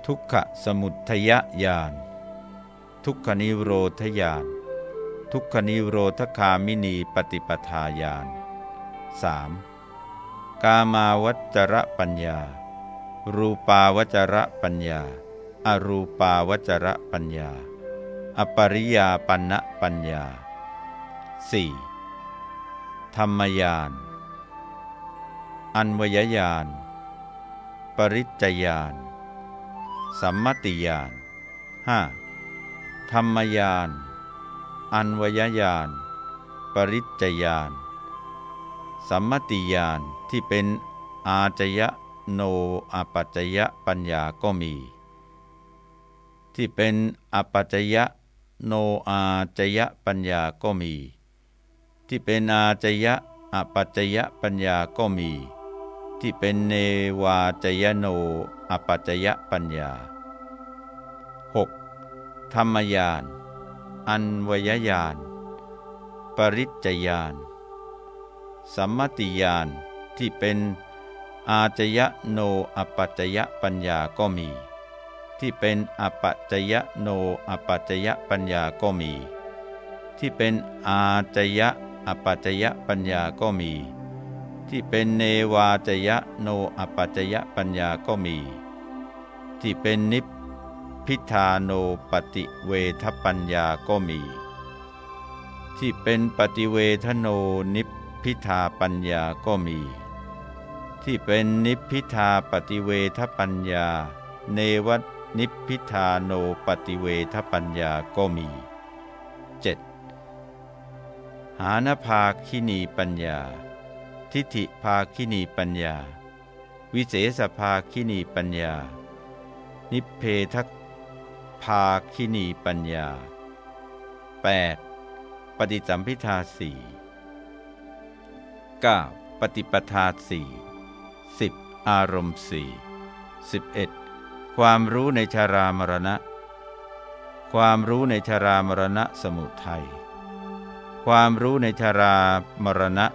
ทุกขสมุทยญาณ ทุกขนิโรธญาณ ทุกขนิโรธคามินีปฏิปทาญาณ 3. กามาวัจระปัญญา รูปาวจระปัญญา อรูปาวจระปัญญา อปริยาปัญปัญญา 4. ธรรมยานอันวยญาณปริจจยานสัมมติยานห้าธรรมยาน อันวยญาณ ปริจจยานสัมมติยานที่เป็นอาจยะโนอปัจจยปัญญาก็มี ที่เป็นอปัจจยะโนอาจยะปัญญาก็มี ที่เป็นอาจยะอปัจจยปัญญาก็มี ที่เป็นเนวาจยโนอปัจจยปัญญา 6. ธรรมยาน อันวยญาณ ปริจจยานสัมมติยานที่เป็นอาจยโนอปัจยปัญญาก็มี ที่เป็นอปัจยโนอปัจยปัญญาก็มี ที่เป็นอาจยอปัจยปัญญาก็มี ที่เป็นเนวาจยะโนอปัจจยปัญญาก็มี ที่เป็นนิพ พิธาโนปฏิเวทปัญญาก็มี ที่เป็นปฏิเวทโนนิพพิธาปัญญาก็มี ที่เป็นนิพพิธาปฏิเวทปัญญา เนวนิพพิธาโนปฏิเวทปัญญาก็มี 7. หานภาคินีปัญญา ทิฏฐิภาคินีปัญญา วิเศษภาคินีปัญญา นิเพท ภาคินีปัญญา 8. ปฏิสัมพิทาสี่ 9. ปฏิปทาสี่ 10. อารมณ์สี่ 11. ความรู้ในชารามรณะ ความรู้ในชารามรณะสมุทัย ความรู้ในชารามรณะ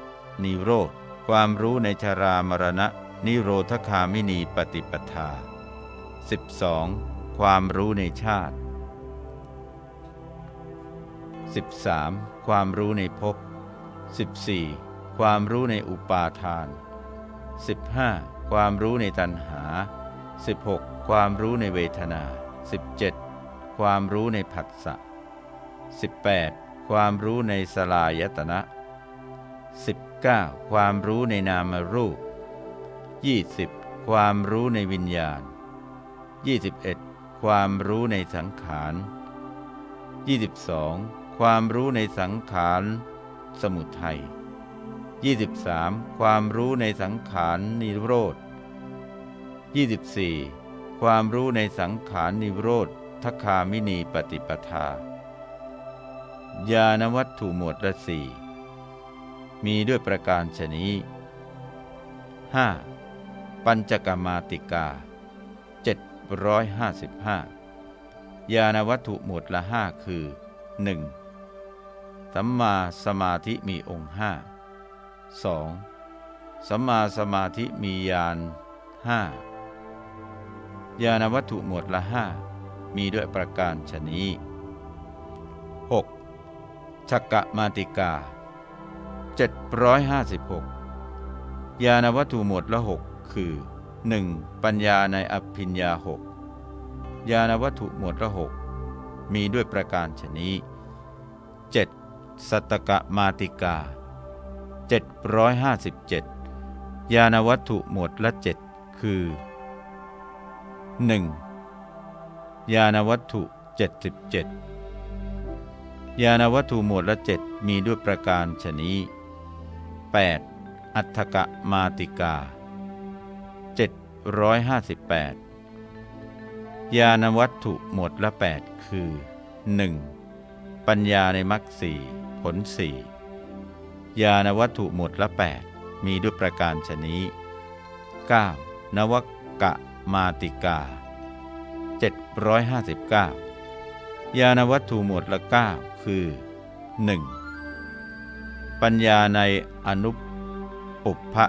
นิโรธ ความรู้ในชารามรณะ นิโรธคามินีปฏิปทา 12. ความรู้ในชาติ 13. ความรู้ในภพ 14. ความรู้ในอุปาทาน 15. ความรู้ในตัณหา 16. ความรู้ในเวทนา 17. ความรู้ในผัสสะ 18. ความรู้ในสลายตนะ 19. ความรู้ในนามรูป 20. ความรู้ในวิญญาณ 21. ความรู้ในสังขาร 22. ความรู้ในสังขาร สมุทัย 23. ความรู้ในสังขารนิโรธ 24. ความรู้ในสังขารนิโรธทคามินีปฏิปทา ญาณวัตถุหมวดละสี่มีด้วยประการชนี้ 5. ปัญจกมาติกา 755 ญาณวัตถุหมวดละห้าคือ 1. สัมมาสมาธิมีองค์ห้า 2. สัมมาสมาธิมีญาณห้าญาณวัตถุหมวดละห้ามีด้วยประการชนี้ 6. ชักกะมาติกา 756 ญาณวัตถุหมวดละหกคือ 1. ปัญญาในอภิญญาหกญาณวัตถุหมวดละหกมีด้วยประการชนี้ 7. สัตตกะมาติกา 757 ญาณวัตถุหมวดละเจ็ดคือ 1. ญาณวัตถุ 77 ญาณวัตถุหมวดละเจ็ดมีด้วยประการชนี้ 8. อัฏฐกะมาติกา 758 ญาณวัตถุหมดละ 8 คือ 1. ปัญญาในมรรคสี่ผลสี่ญาณวัตถุหมดละ 8 มีด้วยประการชนี้ 9. นวกะมาติกา 759 ญาณวัตถุหมดละ 9 คือ 1. ปัญญาในอนุปุพะ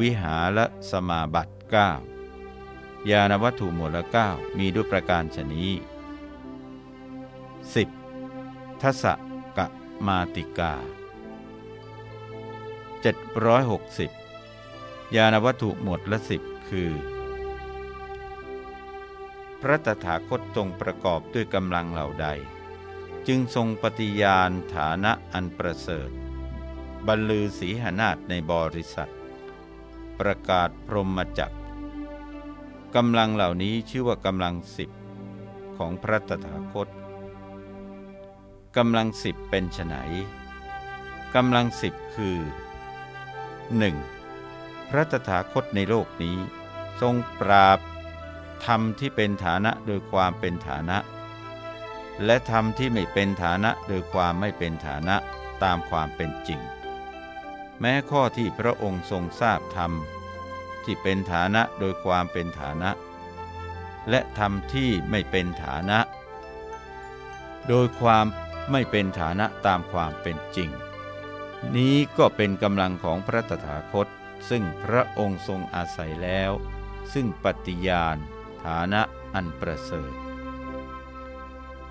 วิหารสมาบัติ 9ยานวัตถุหมวดละ9มีด้วยประการชนี้ 10. ทัศกะมาติกา 760 ยานวัตถุหมวดละสิบคือ พระตถาคตทรงประกอบด้วยกำลังเหล่าใด จึงทรงปฏิญาณฐานะอันประเสริฐบรรลือสีหนาฏในบริษัท ประกาศพรหมจักร กำลังเหล่านี้ชื่อว่ากำลังสิบของพระตถาคตกำลังสิบเป็นไฉนกำลังสิบคือ 1. พระตถาคตในโลกนี้ ทรงปราบธรรมที่เป็นฐานะโดยความเป็นฐานะ และธรรมที่ไม่เป็นฐานะโดยความไม่เป็นฐานะตามความเป็นจริง แม้ข้อที่พระองค์ทรงทราบธรรม ที่เป็นฐานะโดยความเป็นฐานะ และธรรมที่ไม่เป็นฐานะ โดยความไม่เป็นฐานะตามความเป็นจริง นี้ก็เป็นกำลังของพระตถาคต ซึ่งพระองค์ทรงอาศัยแล้ว ซึ่งปฏิญาณ ฐานะอันประเสริฐ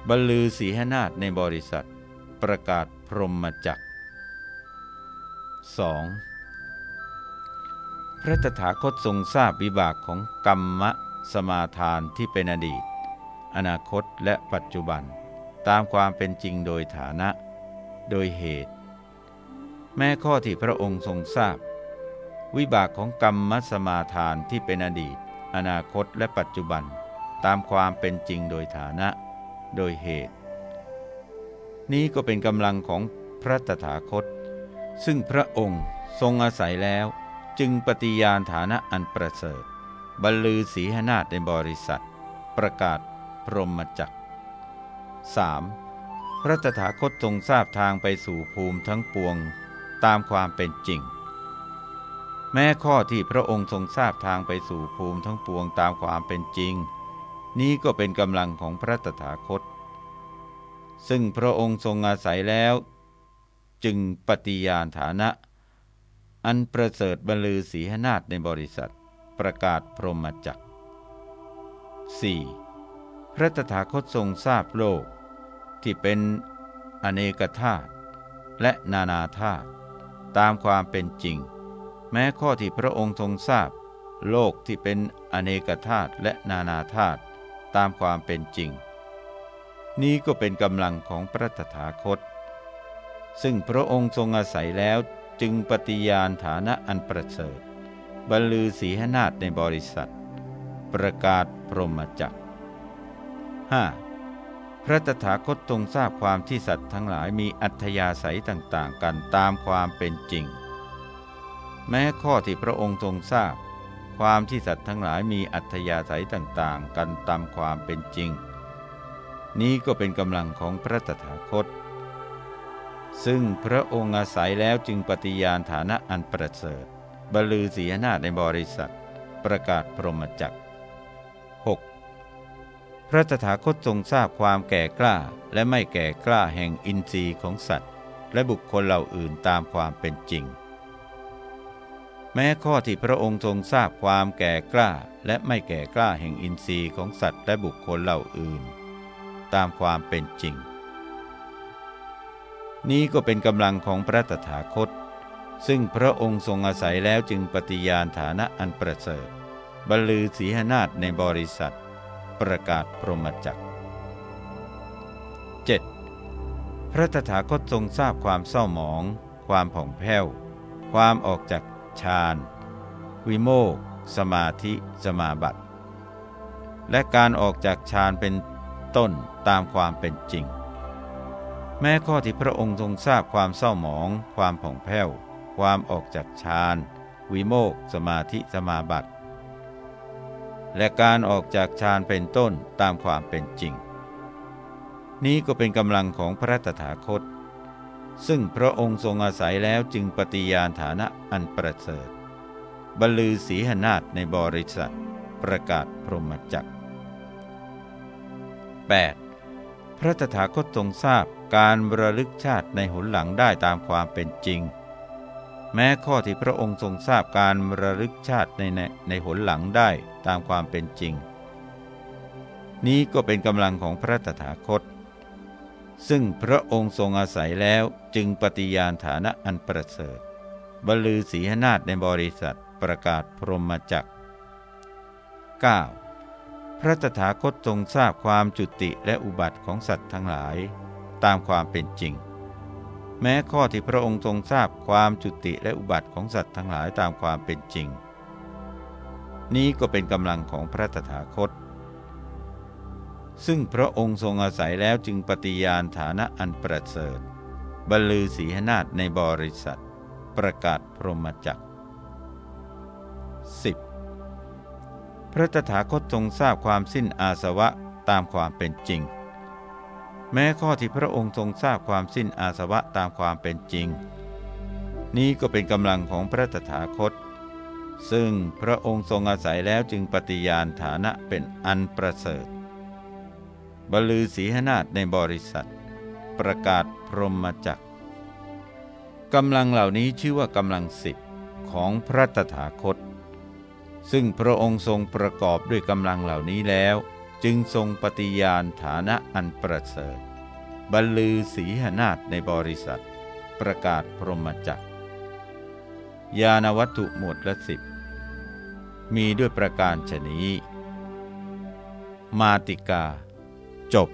บรรลือสีหนาฏในบริษัท ประกาศพรหมจักร 2. พระตถาคตทรงทราบวิบากของกรรมสมาทานที่เป็นอดีต อนาคตและปัจจุบัน ตามความเป็นจริงโดยฐานะ โดยเหตุ แม้ข้อที่พระองค์ทรงทราบ วิบากของกรรมมัสมาทานที่เป็นอดีต อนาคตและปัจจุบัน ตามความเป็นจริงโดยฐานะ โดยเหตุ นี้ก็เป็นกำลังของพระตถาคต ซึ่งพระองค์ทรงอาศัยแล้ว จึงปฏิญาณฐานะอันประเสริฐ บรรลือสีหนาฏในบริษัท ประกาศพรหมจักร 3. พระตถาคตทรงทราบทางไปสู่ภูมิทั้งปวงตามความเป็นจริง แม้ข้อที่พระองค์ทรงทราบทางไปสู่ภูมิทั้งปวงตามความเป็นจริง นี้ก็เป็นกำลังของพระตถาคต ซึ่งพระองค์ทรงอาศัยแล้ว จึงปฏิญาณฐานะ อันประเสริฐบรรลือศีหนาฏในบริษัท ประกาศพรหมจักร 4. พระตถาคตทรงทราบโลก ที่เป็นอเนกธาตุและนานาธาตุตามความเป็นจริง แม้ข้อที่พระองค์ทรงทราบ โลกที่เป็นอเนกธาตุและนานาธาตุตามความเป็นจริง นี้ก็เป็นกำลังของพระตถาคต ซึ่งพระองค์ทรงอาศัยแล้ว จึงปฏิญาณฐานะอันประเสริฐบรรลือสีหนาฏในบริษัท ประกาศพรหมจักร 5. พระตถาคตทรงทราบความที่สัตว์ทั้งหลายมีอัธยาศัยต่างๆ กันตามความเป็นจริง แม้ข้อที่พระองค์ทรงทราบ ความที่สัตว์ทั้งหลายมีอัธยาศัยต่างๆ กันตามความเป็นจริง นี้ก็เป็นกำลังของพระตถาคต ซึ่งพระองค์อาศัยแล้วจึงปฏิญาณฐานะอันประเสริฐบรลือศีหนาในบริษัท ประกาศพรหมจักร 6. พระตถาคตทรงทราบความแก่กล้าและไม่แก่กล้าแห่งอินทรีย์ของสัตว์ และบุคคลเหล่าอื่นตามความเป็นจริง แม้ข้อที่พระองค์ทรงทราบความแก่กล้าและไม่แก่กล้าแห่งอินทรีย์ของสัตว์ และบุคคลเหล่าอื่น ตามความเป็นจริง นี้ก็เป็นกำลังของพระตถาคต ซึ่งพระองค์ทรงอาศัยแล้วจึงปฏิญาณฐานะอันประเสริฐบรรลือศีหนาฏในบริษัท ประกาศพรหมจักร 7. พระตถาคตทรงทราบความเศร้าหมอง ความผ่องแผ้ว ความออกจากฌานวิโมกสมาธิสมาบัติ และการออกจากฌานเป็นต้นตามความเป็นจริง แม้ข้อที่พระองค์ทรงทราบความเศร้าหมอง ความผ่องแผ้ว ความออกจากฌาน วิโมกสมาธิสมาบัติ และการออกจากฌานเป็นต้นตามความเป็นจริง นี้ก็เป็นกำลังของพระตถาคต ซึ่งพระองค์ทรงอาศัยแล้วจึงปฏิญาณฐานะอันประเสริฐบรรลือศีหนาฏในบริษัท ประกาศพรหมจักร 8. พระตถาคตทรงทราบ การระลึกชาติในหนหลังได้ตามความเป็นจริง แม้ข้อที่พระองค์ทรงทราบการระลึกชาติในในในหนหลังได้ตามความเป็นจริง นี้ก็เป็นกำลังของพระตถาคต ซึ่งพระองค์ทรงอาศัยแล้วจึงปฏิญาณฐานะอันประเสริฐบรรลือศีหนาฏในบริษัทประกาศพรหมจักร 9. พระตถาคตทรงทราบความจุติและอุบัติของสัตว์ทั้งหลาย ตามความเป็นจริง แม้ข้อที่พระองค์ทรงทราบความจุติและอุบัติของสัตว์ทั้งหลายตามความเป็นจริง นี้ก็เป็นกำลังของพระตถาคต ซึ่งพระองค์ทรงอาศัยแล้วจึงปฏิญาณฐานะอันประเสริฐบรรลือศีหนาฏในบริษัท ประกาศพรหมจักร 10. พระตถาคตทรงทราบความสิ้นอาสวะตามความเป็นจริง แม้ข้อที่พระองค์ทรงทราบความสิ้นอาสวะตามความเป็นจริง นี้ก็เป็นกำลังของพระตถาคต ซึ่งพระองค์ทรงอาศัยแล้วจึงปฏิญาณฐานะเป็นอันประเสริฐบรลือศีหนาฏในบริษัท ประกาศพรหมจักรกำลังเหล่านี้ชื่อว่ากำลังสิบของพระตถาคต ซึ่งพระองค์ทรงประกอบด้วยกำลังเหล่านี้แล้ว จึงทรงปฏิญาณฐานะอันประเสริฐบรรลือศีหนาฏในบริษัท ประกาศพรหมจักรยานวัตถุหมวดละสิบมีด้วยประการชนี้ มาติกา จบ